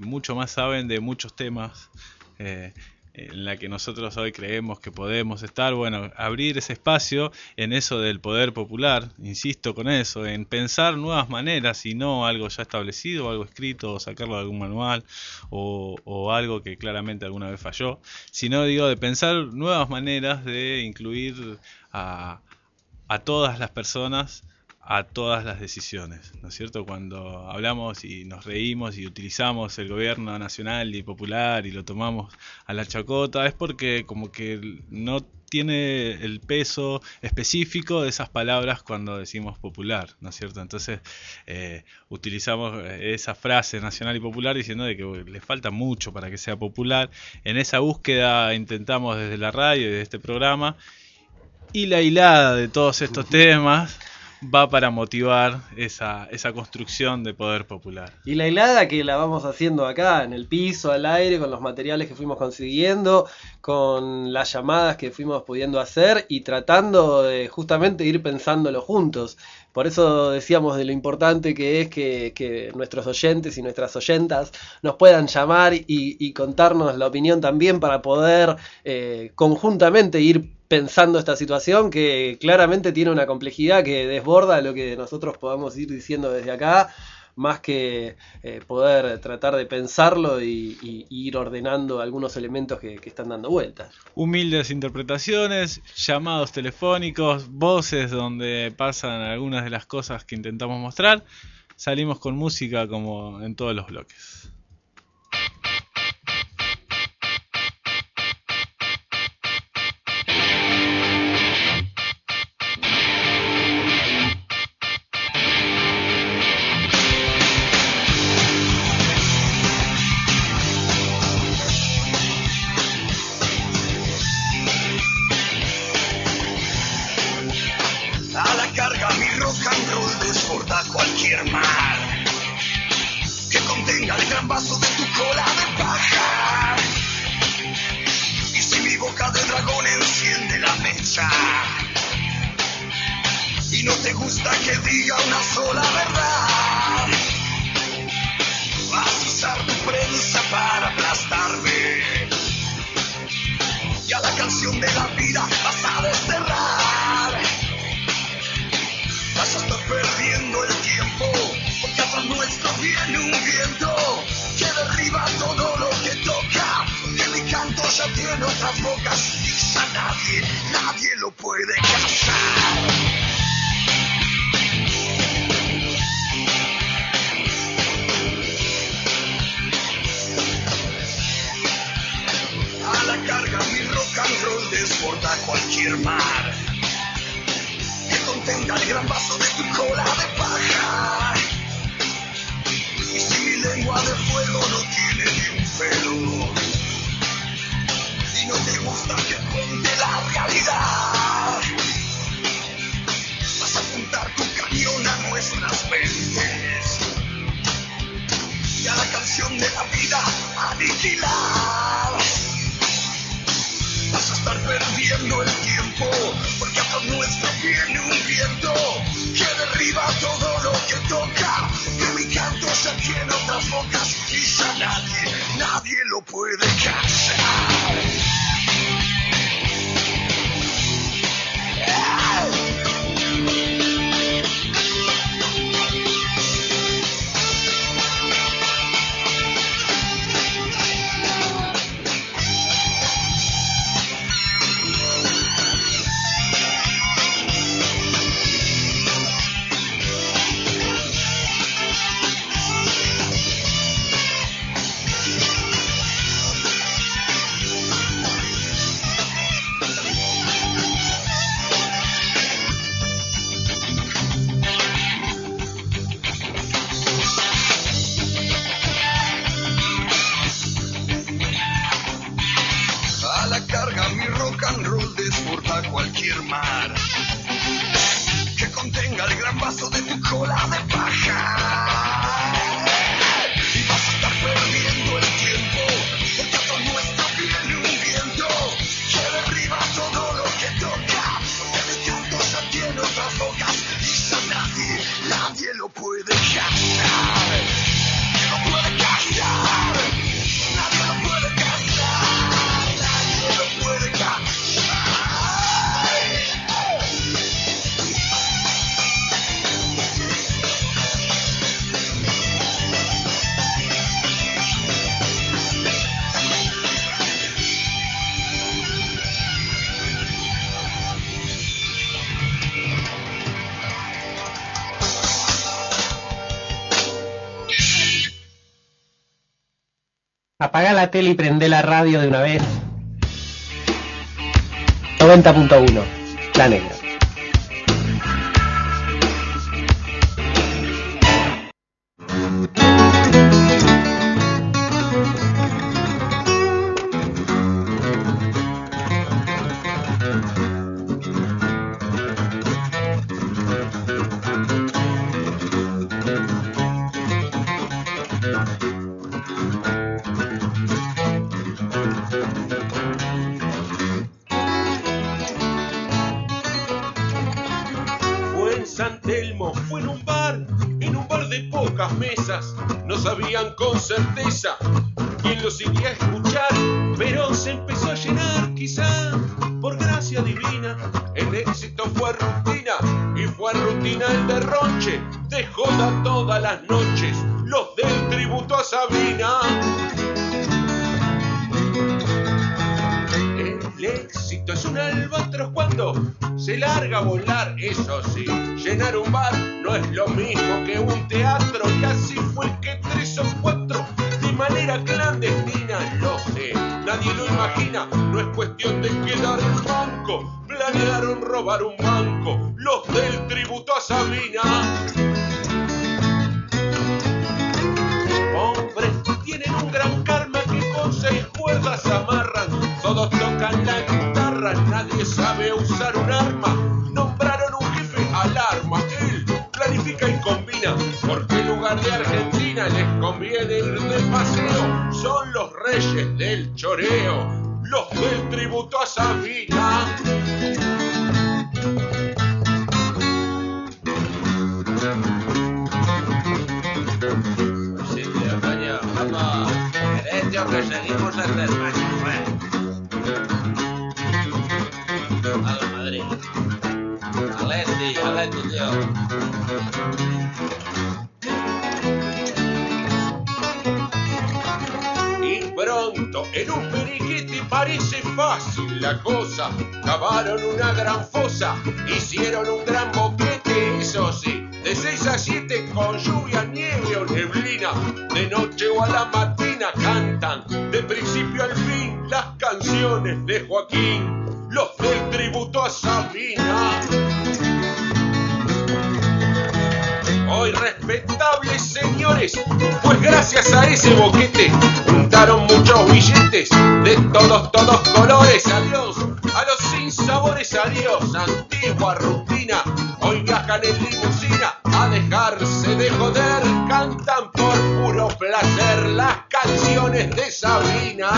mucho más saben de muchos temas eh, en la que nosotros hoy creemos que podemos estar, bueno, abrir ese espacio en eso del poder popular, insisto con eso, en pensar nuevas maneras y no algo ya establecido, algo escrito, o sacarlo de algún manual o, o algo que claramente alguna vez falló, sino digo de pensar nuevas maneras de incluir a, a todas las personas a todas las decisiones, ¿no es cierto? Cuando hablamos y nos reímos y utilizamos el gobierno nacional y popular y lo tomamos a la chacota, es porque como que no tiene el peso específico de esas palabras cuando decimos popular, ¿no es cierto? Entonces eh, utilizamos esa frase nacional y popular diciendo de que le falta mucho para que sea popular. En esa búsqueda intentamos desde la radio y desde este programa y la hilada de todos estos temas va para motivar esa, esa construcción de poder popular. Y la hilada que la vamos haciendo acá, en el piso, al aire, con los materiales que fuimos consiguiendo, con las llamadas que fuimos pudiendo hacer y tratando de justamente ir pensándolo juntos. Por eso decíamos de lo importante que es que, nuestros oyentes y nuestras oyentas nos puedan llamar y, y contarnos la opinión también para poder eh, conjuntamente ir pensando esta situación que claramente tiene una complejidad que desborda lo que nosotros podamos ir diciendo desde acá, más que eh, poder tratar de pensarlo y, ir ordenando algunos elementos que, que están dando vueltas. Humildes interpretaciones, llamados telefónicos, voces donde pasan algunas de las cosas que intentamos mostrar. Salimos con música como en todos los bloques. Radio de una vez. 90.1, La Negra. Ese boquete juntaron muchos billetes de todos, todos colores. Adiós a los sinsabores, adiós, antigua rutina. Hoy viajan en limusina a dejarse de joder, cantan por puro placer las canciones de Sabina.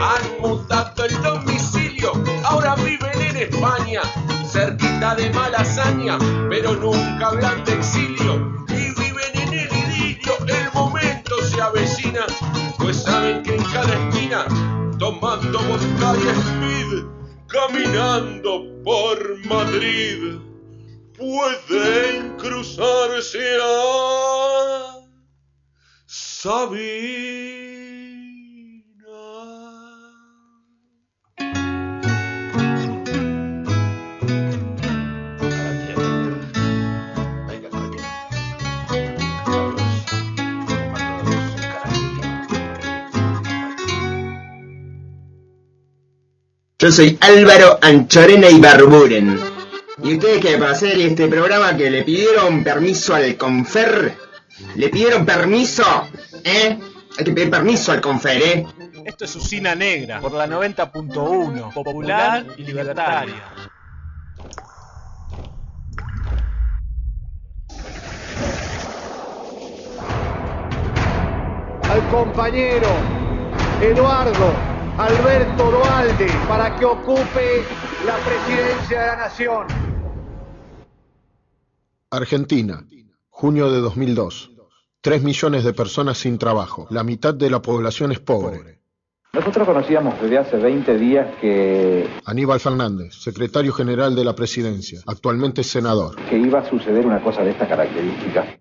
Han mutado el domicilio, ahora viven en España, cerquita de Malasaña, pero nunca hablan de exilio saben que en cada esquina, tomando vodka y speed, caminando por Madrid, pueden cruzarse a Sabina. Yo soy Álvaro Anchorena y Barburen. ¿Y ustedes que para hacer este programa que le pidieron permiso al Confer? ¿Le pidieron permiso? ¿Eh? Hay que pedir permiso al Confer, ¿eh? Esto es Usina Negra por la 90.1 Popular y Libertaria. al compañero Eduardo Alberto Dualde para que ocupe la presidencia de la nación. Argentina, junio de 2002. 3 millones de personas sin trabajo. La mitad de la población es pobre. Nosotros conocíamos desde hace 20 días que, Aníbal Fernández, secretario general de la presidencia, actualmente senador. que iba a suceder una cosa de esta característica.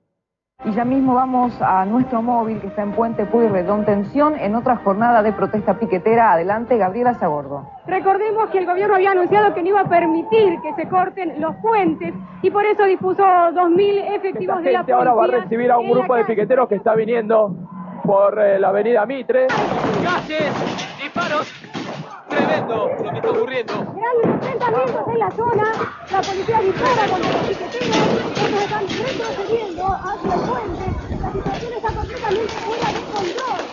Y ya mismo vamos a nuestro móvil que está en Puente Pueyrredón. Tensión en otra jornada de protesta piquetera. Adelante, Gabriela Sagordo. Recordemos que el gobierno había anunciado que no iba a permitir que se corten los puentes y por eso dispuso 2.000 efectivos Esta de la policía. ahora va a recibir a un grupo de piqueteros que está viniendo por eh, la avenida Mitre. Gases, disparos. Tremendo lo que está ocurriendo. Hay enfrentamientos en la zona, la policía dispara contra los piqueteros, ellos están retrocediendo hacia el puente, la situación está completamente fuera de control.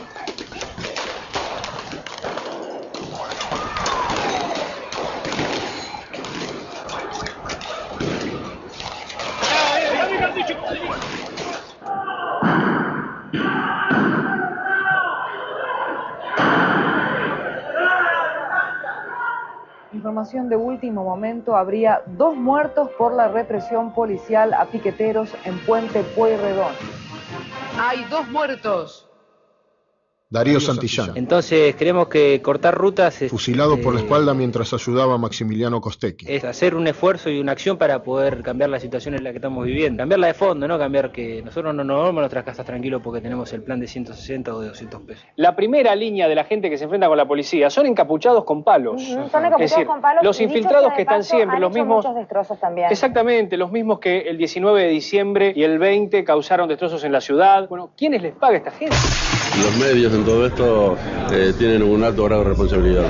Información de último momento. Habría dos muertos por la represión policial a piqueteros en Puente Pueyrredón. Hay dos muertos. Darío Santillán, Entonces creemos que cortar rutas es, fusilado por la eh, espalda mientras ayudaba a Maximiliano Costecchi. es hacer un esfuerzo y una acción para poder cambiar la situación en la que estamos viviendo. Cambiarla de fondo, no cambiar que nosotros no nos vamos a nuestras casas tranquilos porque tenemos el plan de 160 o de 200 pesos. La primera línea de la gente que se enfrenta con la policía son encapuchados con palos. Son es encapuchados decir, con palos los infiltrados que están siempre, han los hecho mismos... muchos destrozos también. Exactamente, los mismos que el 19 de diciembre y el 20 causaron destrozos en la ciudad. Bueno, ¿quiénes les paga a esta gente? Los medios en todo esto eh, tienen un alto grado de responsabilidad.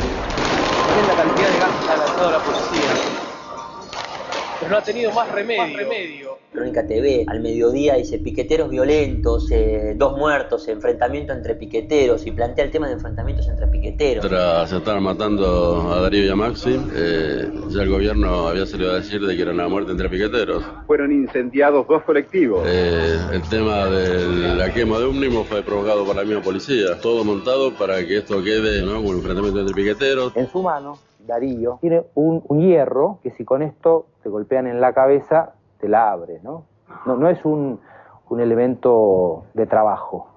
No ha tenido más remedio. remedio. Crónica TV, al mediodía dice piqueteros violentos, eh, dos muertos, enfrentamiento entre piqueteros y plantea el tema de enfrentamientos entre piqueteros. Tras estar matando a Darío y a Maxi, eh, ya el gobierno había salido a decir de que era una muerte entre piqueteros. Fueron incendiados dos colectivos. Eh, el tema de la quema de ómnibus fue provocado por la misma policía. Todo montado para que esto quede ¿no? como un enfrentamiento entre piqueteros. En su mano, Darío tiene un, un hierro que si con esto te golpean en la cabeza, te la abre, ¿no? No, no es un, un elemento de trabajo,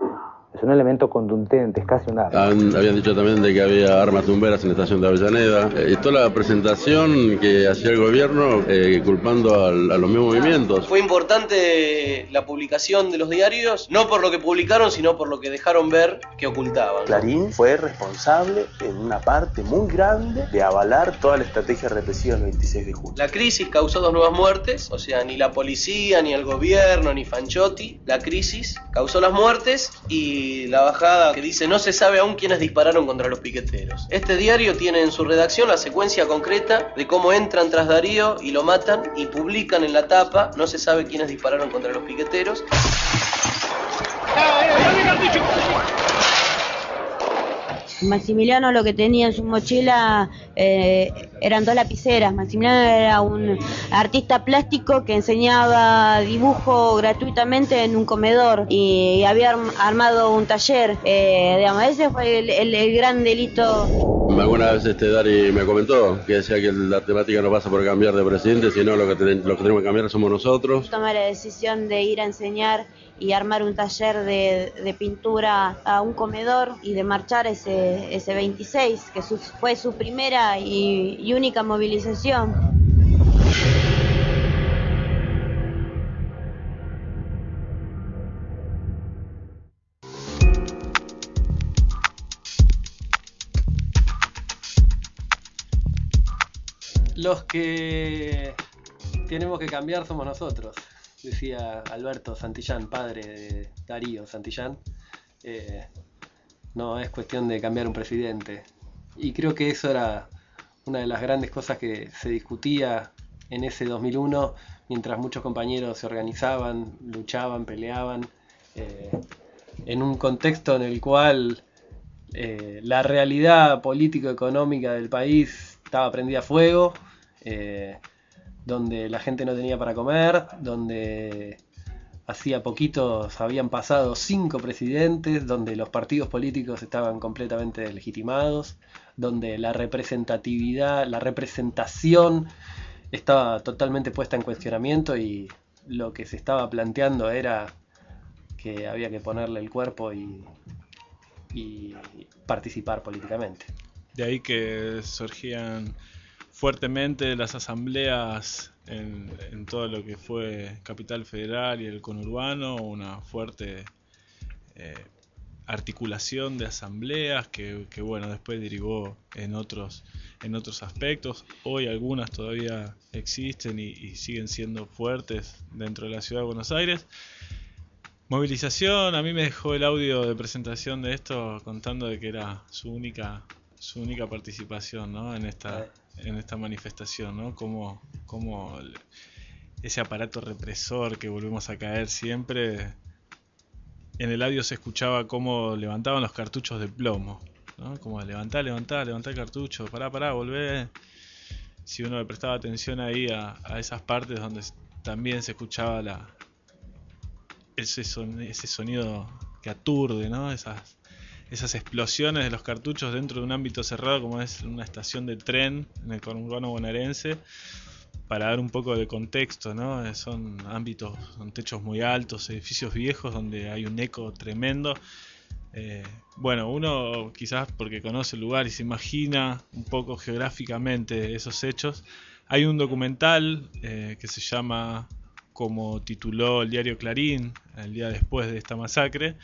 es un elemento contundente, es casi un arma. Han- habían dicho también de que había armas tumberas en la estación de Avellaneda. Eh, toda la presentación que hacía el gobierno eh, culpando al- a los mismos movimientos. Fue importante la publicación de los diarios, no por lo que publicaron, sino por lo que dejaron ver que ocultaban. Clarín fue responsable en una parte muy grande de avalar toda la estrategia represiva del 26 de julio. La crisis causó dos nuevas muertes, o sea, ni la policía, ni el gobierno, ni Fanchotti. La crisis causó las muertes y la bajada que dice no se sabe aún quiénes dispararon contra los piqueteros. Este diario tiene en su redacción la secuencia concreta de cómo entran tras Darío y lo matan y publican en la tapa no se sabe quiénes dispararon contra los piqueteros. Maximiliano lo que tenía en su mochila eh, eran dos lapiceras. Maximiliano era un artista plástico que enseñaba dibujo gratuitamente en un comedor y había arm- armado un taller. Eh, digamos, ese fue el, el- el gran delito. Alguna vez este Dari me comentó que decía que la temática no pasa por cambiar de presidente, sino lo que, ten- lo que tenemos que cambiar somos nosotros. Tomé la decisión de ir a enseñar y armar un taller de, de pintura a un comedor y de marchar ese, ese 26, que su- fue su primera y, y única movilización. Los que tenemos que cambiar somos nosotros, decía Alberto Santillán, padre de Darío Santillán. Eh, no es cuestión de cambiar un presidente. Y creo que eso era una de las grandes cosas que se discutía en ese 2001, mientras muchos compañeros se organizaban, luchaban, peleaban, eh, en un contexto en el cual eh, la realidad político-económica del país estaba prendida a fuego, eh, donde la gente no tenía para comer, donde hacía poquitos habían pasado cinco presidentes, donde los partidos políticos estaban completamente deslegitimados, donde la representatividad, la representación estaba totalmente puesta en cuestionamiento y lo que se estaba planteando era que había que ponerle el cuerpo y, participar políticamente. De ahí que surgían fuertemente las asambleas en, en todo lo que fue Capital Federal y el conurbano, una fuerte eh, articulación de asambleas que, bueno después derivó en otros en otros aspectos. Hoy algunas todavía existen y, y, siguen siendo fuertes dentro de la ciudad de Buenos Aires. Movilización a mí me dejó el audio de presentación de esto contando de que era su única su única participación ¿no? en esta en esta manifestación no como como ese aparato represor que volvemos a caer siempre en el audio se escuchaba cómo levantaban los cartuchos de plomo, ¿no? Como levantar, levantar, levantar el cartucho, pará, pará, volver. Si uno le prestaba atención ahí a, a esas partes donde también se escuchaba la ese, son, ese sonido que aturde, ¿no? Esas, esas explosiones de los cartuchos dentro de un ámbito cerrado como es una estación de tren en el conurbano bonaerense para dar un poco de contexto, ¿no? Eh, son ámbitos, son techos muy altos, edificios viejos donde hay un eco tremendo. Eh, bueno, uno quizás porque conoce el lugar y se imagina un poco geográficamente esos hechos. Hay un documental eh, que se llama, como tituló el diario Clarín el día después de esta masacre,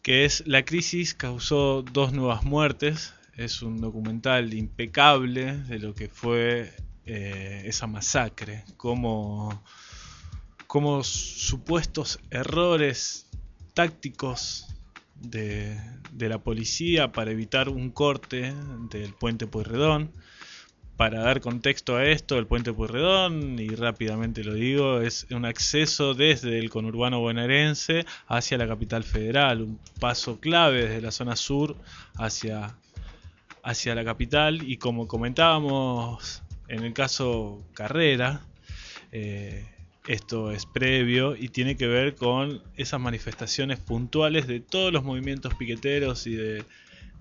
que es La crisis causó dos nuevas muertes. Es un documental impecable de lo que fue eh, esa masacre, como, como supuestos errores tácticos de, de, la policía para evitar un corte del puente Pueyrredón. Para dar contexto a esto, el puente Pueyrredón, y rápidamente lo digo, es un acceso desde el conurbano bonaerense hacia la capital federal, un paso clave desde la zona sur hacia, hacia la capital y como comentábamos en el caso Carrera, eh, esto es previo y tiene que ver con esas manifestaciones puntuales de todos los movimientos piqueteros y de,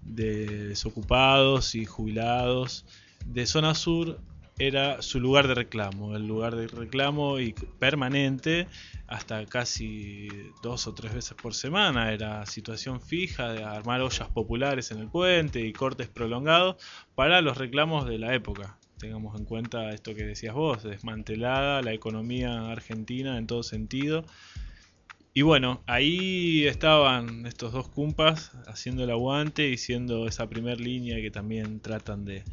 de desocupados y jubilados de zona sur era su lugar de reclamo, el lugar de reclamo y permanente hasta casi dos o tres veces por semana. Era situación fija de armar ollas populares en el puente y cortes prolongados para los reclamos de la época tengamos en cuenta esto que decías vos, desmantelada la economía argentina en todo sentido. Y bueno, ahí estaban estos dos cumpas haciendo el aguante y siendo esa primer línea que también tratan de,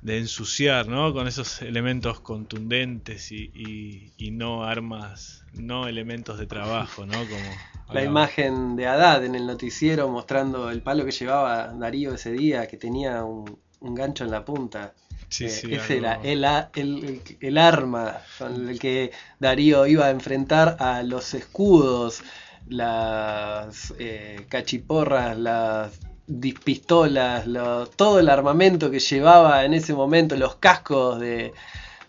de ensuciar, ¿no? Con esos elementos contundentes y, y, y, no armas, no elementos de trabajo, ¿no? Como la imagen de Haddad en el noticiero mostrando el palo que llevaba Darío ese día, que tenía un, un gancho en la punta. Sí, eh, sí, ese algo- era el, el, el- el arma con el que Darío iba a enfrentar a los escudos, las eh, cachiporras, las dispistolas, lo- todo el armamento que llevaba en ese momento, los cascos de,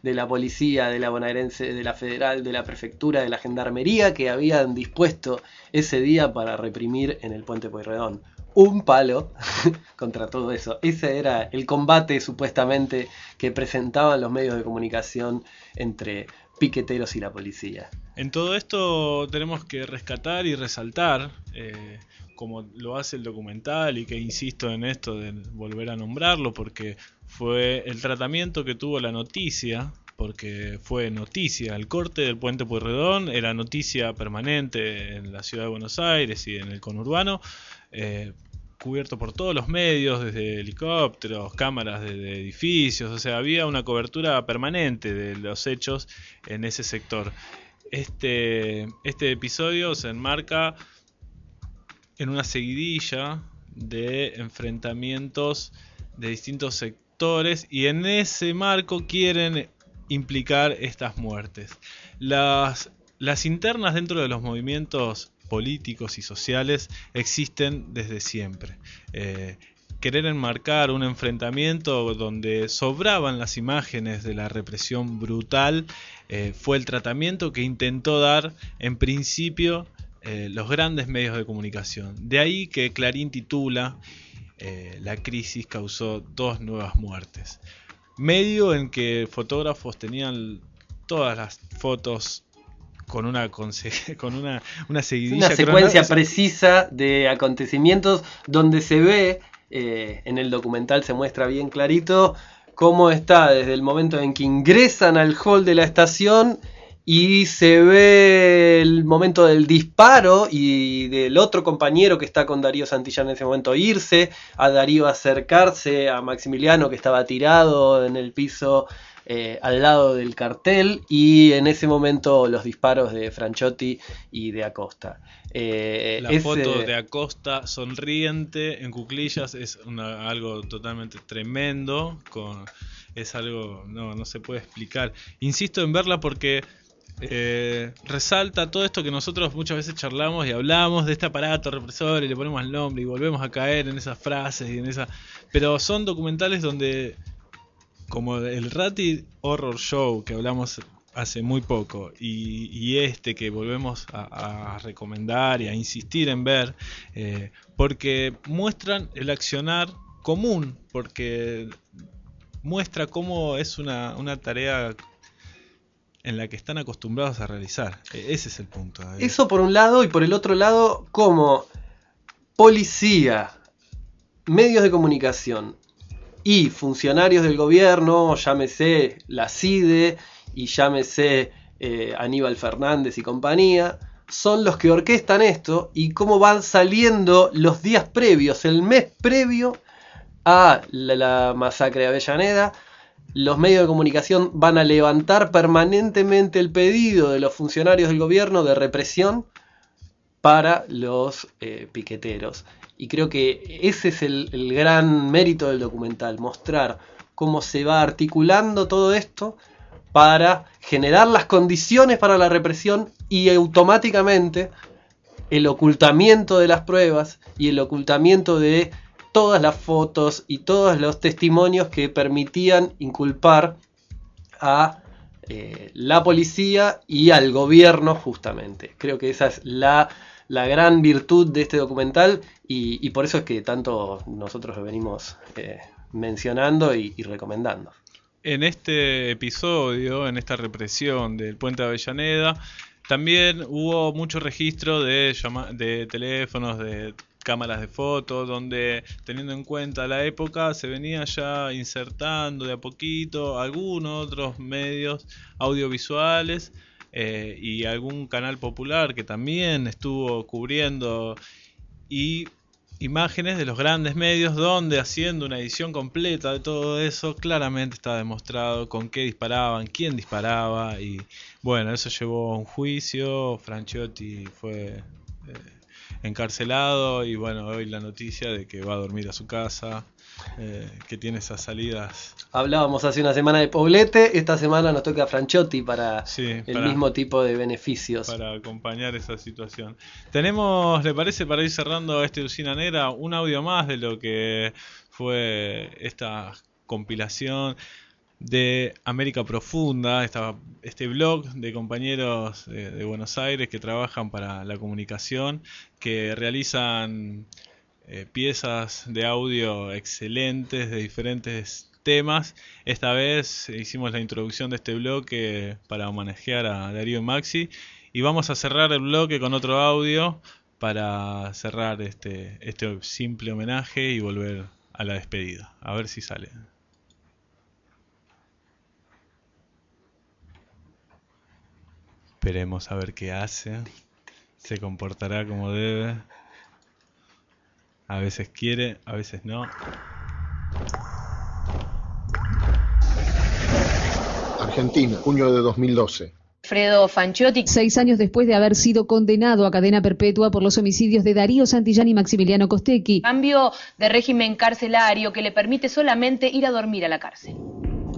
de la policía, de la bonaerense, de la federal, de la prefectura, de la gendarmería que habían dispuesto ese día para reprimir en el puente Pueyrredón. Un palo contra todo eso. Ese era el combate supuestamente que presentaban los medios de comunicación entre piqueteros y la policía. En todo esto tenemos que rescatar y resaltar, eh, como lo hace el documental y que insisto en esto de volver a nombrarlo, porque fue el tratamiento que tuvo la noticia, porque fue noticia, el corte del puente Pueyrredón era noticia permanente en la ciudad de Buenos Aires y en el conurbano, eh, cubierto por todos los medios, desde helicópteros, cámaras de, edificios, o sea, había una cobertura permanente de los hechos en ese sector. Este, este episodio se enmarca en una seguidilla de enfrentamientos de distintos sectores y en ese marco quieren implicar estas muertes. Las, las internas dentro de los movimientos políticos y sociales existen desde siempre. Eh, querer enmarcar un enfrentamiento donde sobraban las imágenes de la represión brutal eh, fue el tratamiento que intentó dar en principio eh, los grandes medios de comunicación. De ahí que Clarín titula La crisis causó dos nuevas muertes. Medio en que fotógrafos tenían todas las fotos con una, conse- con una, una seguidilla Una secuencia cronológica. precisa de acontecimientos donde se ve, eh, en el documental se muestra bien clarito, cómo está desde el momento en que ingresan al hall de la estación y se ve el momento del disparo y del otro compañero que está con Darío Santillán en ese momento irse, a Darío acercarse, a Maximiliano que estaba tirado en el piso eh, al lado del cartel y en ese momento los disparos de Franchotti y de Acosta. Eh, La ese- foto de Acosta sonriente en cuclillas es una- algo totalmente tremendo. Con, es algo, no, no se puede explicar. Insisto en verla porque eh, resalta todo esto que nosotros muchas veces charlamos y hablamos de este aparato represor y le ponemos el nombre y volvemos a caer en esas frases y en esa. Pero son documentales donde, como el Ratty Horror Show que hablamos hace muy poco y, este que volvemos a, recomendar y a insistir en ver eh, porque muestran el accionar común porque muestra cómo es una, una tarea en la que están acostumbrados a realizar E- ese es el punto. Eso por un lado y por el otro lado como policía, medios de comunicación y funcionarios del gobierno, llámese la CIDE y llámese eh, Aníbal Fernández y compañía, son los que orquestan esto y cómo van saliendo los días previos, el mes previo a la, la masacre de Avellaneda. Los medios de comunicación van a levantar permanentemente el pedido de los funcionarios del gobierno de represión para los eh, piqueteros. Y creo que ese es el, gran mérito del documental, mostrar cómo se va articulando todo esto para generar las condiciones para la represión y automáticamente el ocultamiento de las pruebas y el ocultamiento de todas las fotos y todos los testimonios que permitían inculpar a eh, la policía y al gobierno justamente. Creo que esa es la, la gran virtud de este documental y, por eso es que tanto nosotros lo venimos eh, mencionando y, recomendando. En este episodio, en esta represión del puente de Avellaneda, también hubo mucho registro de, de teléfonos, de cámaras de fotos, donde teniendo en cuenta la época se venía ya insertando de a poquito algunos otros medios audiovisuales eh, y algún canal popular que también estuvo cubriendo y imágenes de los grandes medios donde haciendo una edición completa de todo eso claramente está demostrado con qué disparaban, quién disparaba y bueno, eso llevó a un juicio, Franchiotti fue eh, encarcelado y bueno, hoy la noticia de que va a dormir a su casa, eh, que tiene esas salidas Hablábamos hace una semana de Poblete, esta semana nos toca Franchotti para Sí, el para- mismo tipo de beneficios. para acompañar esa situación. Tenemos, ¿le parece para ir cerrando este Usina Negra, un audio más de lo que fue esta compilación de América Profunda, esta- este blog de compañeros de, de Buenos Aires que trabajan para la comunicación, que realizan eh, piezas de audio excelentes de diferentes temas. Esta vez hicimos la introducción de este bloque para homenajear a Darío y Maxi y vamos a cerrar el bloque con otro audio para cerrar este, este simple homenaje y volver a la despedida. A ver si sale. Esperemos a ver qué hace. Se comportará como debe. A veces quiere, a veces no. Argentina, junio de 2012. Fredo Fanchotti. Seis años después de haber sido condenado a cadena perpetua por los homicidios de Darío Santillán y Maximiliano Costequi. Cambio de régimen carcelario que le permite solamente ir a dormir a la cárcel.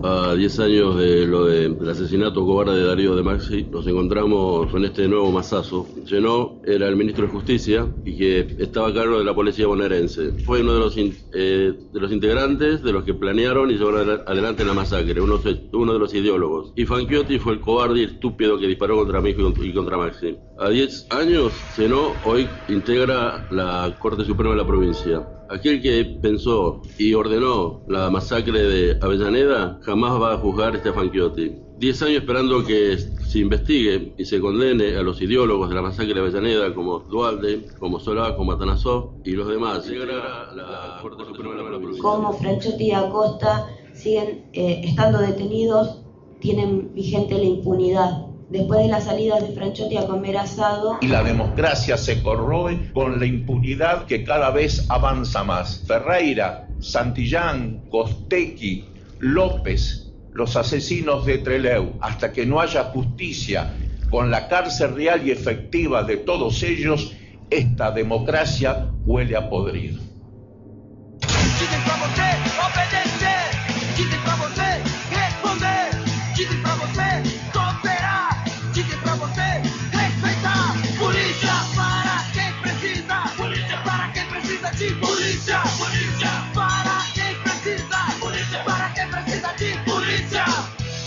A 10 años de lo de- del asesinato cobarde de Darío de Maxi, nos encontramos con este nuevo masazo. Llenó era el ministro de Justicia y que estaba a cargo de la policía bonaerense. Fue uno de los, in- eh, integrantes de los que planearon y llevaron adela- adelante la masacre, uno, uno de los ideólogos. Y Fanchiotti fue el cobarde y estúpido que disparó contra mí y contra- y contra Maxi. A 10 años, Zenó hoy integra la Corte Suprema de la provincia. Aquel que pensó y ordenó la masacre de Avellaneda jamás va a juzgar este Fanchiotti. Diez años esperando que se investigue y se condene a los ideólogos de la masacre de Avellaneda como Dualde, como Solá, como Atanasov y los demás. La Corte Suprema de la provincia. Como Franchotti y Acosta siguen eh, estando detenidos, tienen vigente la impunidad. Después de las salidas de Franchotti a comer asado, y la democracia se corroe con la impunidad que cada vez avanza más. Ferreira, Santillán, Costequi, López, los asesinos de Treleu, hasta que no haya justicia con la cárcel real y efectiva de todos ellos, esta democracia huele a podrido.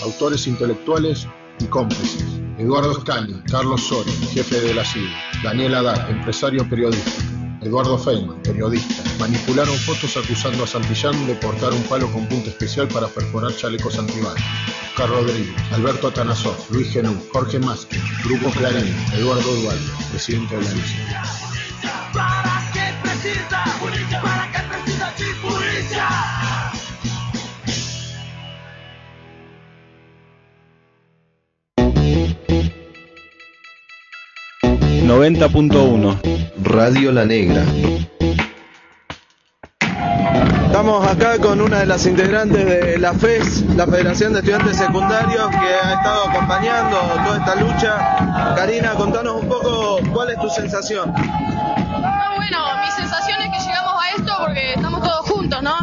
Autores intelectuales y cómplices. Eduardo Scani, Carlos Soria, jefe de la CID. Daniel Haddad, empresario periodista. Eduardo Feynman, periodista. Manipularon fotos acusando a Santillán de portar un palo con punta especial para perforar chalecos antibalas. Oscar Rodríguez, Alberto Atanasov, Luis Genú, Jorge Másquez, Grupo Clarín, Eduardo Duvalde, presidente de la nación. 90.1 Radio La Negra. Estamos acá con una de las integrantes de la FES, la Federación de Estudiantes Secundarios, que ha estado acompañando toda esta lucha. Karina, contanos un poco cuál es tu sensación. Ah, bueno, mi sensación es que llegamos a esto porque estamos todos juntos, ¿no?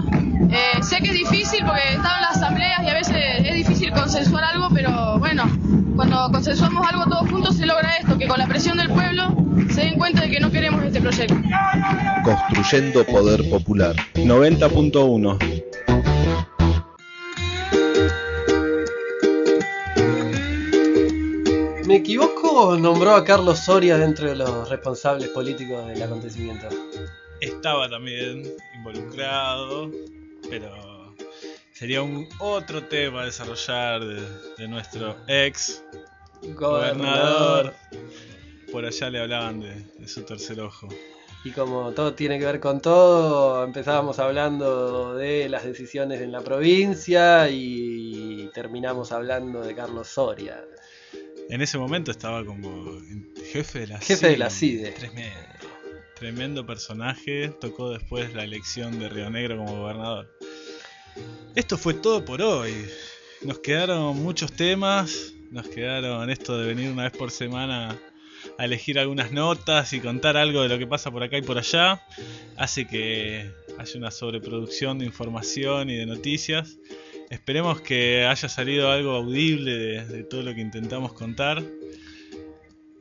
Eh, sé que es difícil porque están las asambleas y a veces es difícil consensuar algo, pero bueno, cuando consensuamos algo todos juntos se logra esto, que con la presión del pueblo se den cuenta de que no queremos este proyecto. Construyendo Poder Popular. 90.1 ¿Me equivoco o nombró a Carlos Soria dentro de los responsables políticos del acontecimiento? Estaba también involucrado, pero sería un otro tema a desarrollar de, de nuestro ex gobernador. Por allá le hablaban de, de su tercer ojo. Y como todo tiene que ver con todo, empezábamos hablando de las decisiones en la provincia y terminamos hablando de Carlos Soria. En ese momento estaba como jefe de la Jefe de la CIDE. Tremendo, tremendo personaje. Tocó después la elección de Río Negro como gobernador. Esto fue todo por hoy. Nos quedaron muchos temas. Nos quedaron esto de venir una vez por semana a elegir algunas notas y contar algo de lo que pasa por acá y por allá. Hace que haya una sobreproducción de información y de noticias. Esperemos que haya salido algo audible de, de todo lo que intentamos contar.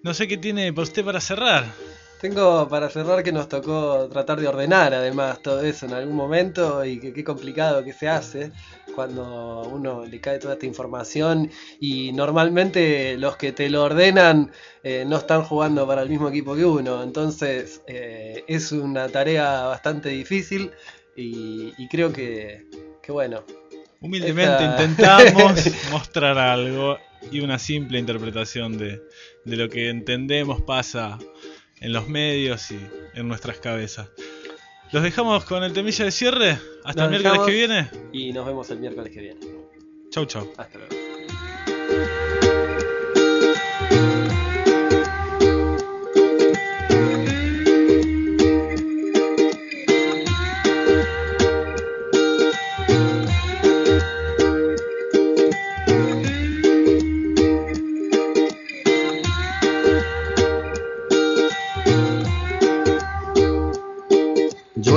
No sé qué tiene para usted para cerrar. Tengo para cerrar que nos tocó tratar de ordenar además todo eso en algún momento y que qué complicado que se hace cuando uno le cae toda esta información y normalmente los que te lo ordenan eh, no están jugando para el mismo equipo que uno, entonces eh, es una tarea bastante difícil y, y creo que, que bueno. Humildemente esta- intentamos mostrar algo y una simple interpretación de, de lo que entendemos pasa en los medios y en nuestras cabezas. Los dejamos con el temilla de cierre. Hasta el miércoles que viene. Y nos vemos el miércoles que viene. Chau, chau. Hasta luego.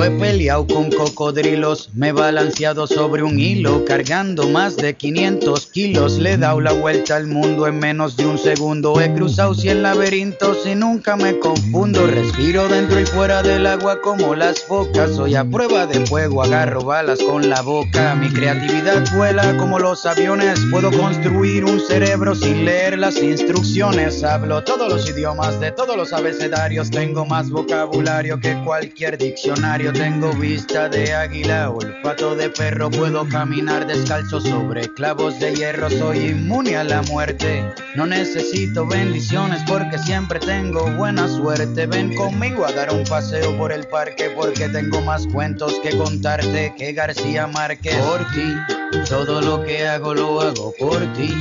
He peleado con cocodrilos, me he balanceado sobre un hilo, cargando más de 500 kilos. Le he dado la vuelta al mundo en menos de un segundo. He cruzado 100 laberintos y nunca me confundo. Respiro dentro y fuera del agua como las focas. Soy a prueba de fuego, agarro balas con la boca. Mi creatividad vuela como los aviones. Puedo construir un cerebro sin leer las instrucciones. Hablo todos los idiomas de todos los abecedarios. Tengo más vocabulario que cualquier diccionario. Tengo vista de águila, olfato de perro, puedo caminar descalzo sobre clavos de hierro, soy inmune a la muerte. No necesito bendiciones porque siempre tengo buena suerte. Ven conmigo a dar un paseo por el parque porque tengo más cuentos que contarte que García Márquez. Por ti, todo lo que hago lo hago por ti.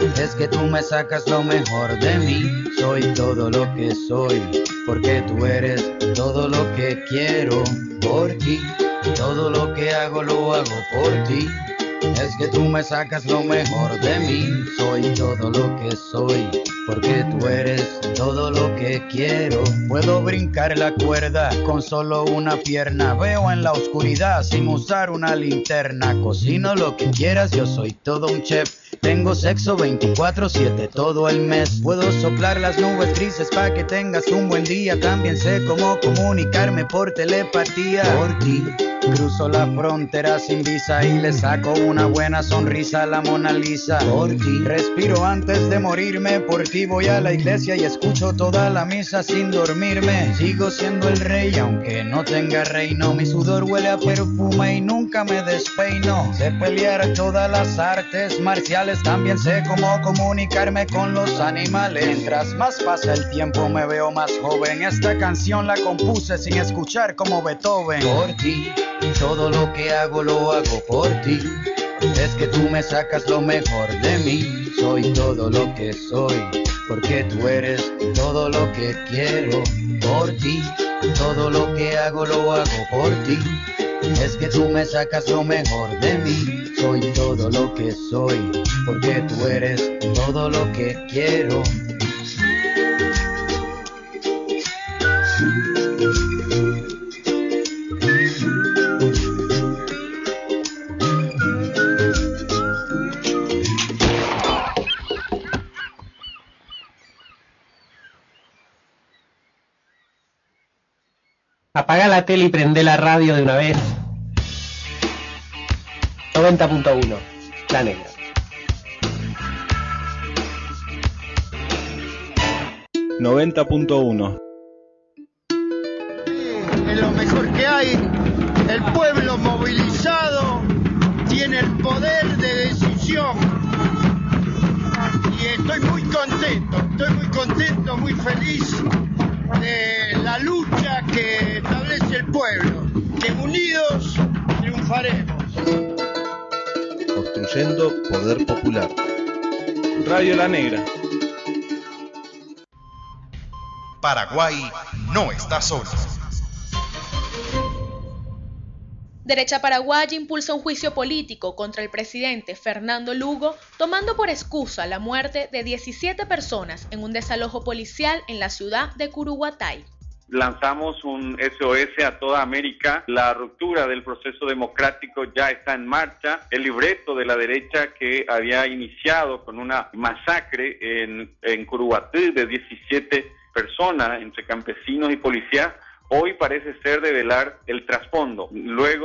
Es que tú me sacas lo mejor de mí, soy todo lo que soy, porque tú eres todo lo que quiero por ti, todo lo que hago lo hago por ti. Es que tú me sacas lo mejor de mí, soy todo lo que soy, porque tú eres todo lo que quiero. Puedo brincar la cuerda con solo una pierna, veo en la oscuridad sin usar una linterna, cocino lo que quieras, yo soy todo un chef. Tengo sexo 24/7 todo el mes. Puedo soplar las nubes grises para que tengas un buen día. También sé cómo comunicarme por telepatía. Por ti. Cruzo la frontera sin visa y le saco una buena sonrisa a la Mona Lisa. Por ti. Respiro antes de morirme. Por ti voy a la iglesia y escucho toda la misa sin dormirme. Sigo siendo el rey aunque no tenga reino. Mi sudor huele a perfume y nunca me despeino. Sé pelear todas las artes marciales. También sé cómo comunicarme con los animales. Mientras más pasa el tiempo me veo más joven. Esta canción la compuse sin escuchar como Beethoven. Por ti. Todo lo que hago lo hago por ti. Es que tú me sacas lo mejor de mí. Soy todo lo que soy. Porque tú eres todo lo que quiero por ti. Todo lo que hago lo hago por ti. Es que tú me sacas lo mejor de mí. Soy todo lo que soy. Porque tú eres todo lo que quiero. Apaga la tele y prende la radio de una vez. 90.1, la negra. ...90.1... es lo mejor que hay. El pueblo movilizado tiene el poder de decisión. Y estoy muy contento, estoy muy contento, muy feliz de la lucha que establece el pueblo. Que unidos triunfaremos. Construyendo poder popular. Radio La Negra. Paraguay no está solo. Derecha Paraguaya impulsa un juicio político contra el presidente Fernando Lugo, tomando por excusa la muerte de 17 personas en un desalojo policial en la ciudad de Curuguatay. Lanzamos un SOS a toda América. La ruptura del proceso democrático ya está en marcha. El libreto de la derecha que había iniciado con una masacre en, en de 17 personas entre campesinos y policías, hoy parece ser develar el trasfondo. Luego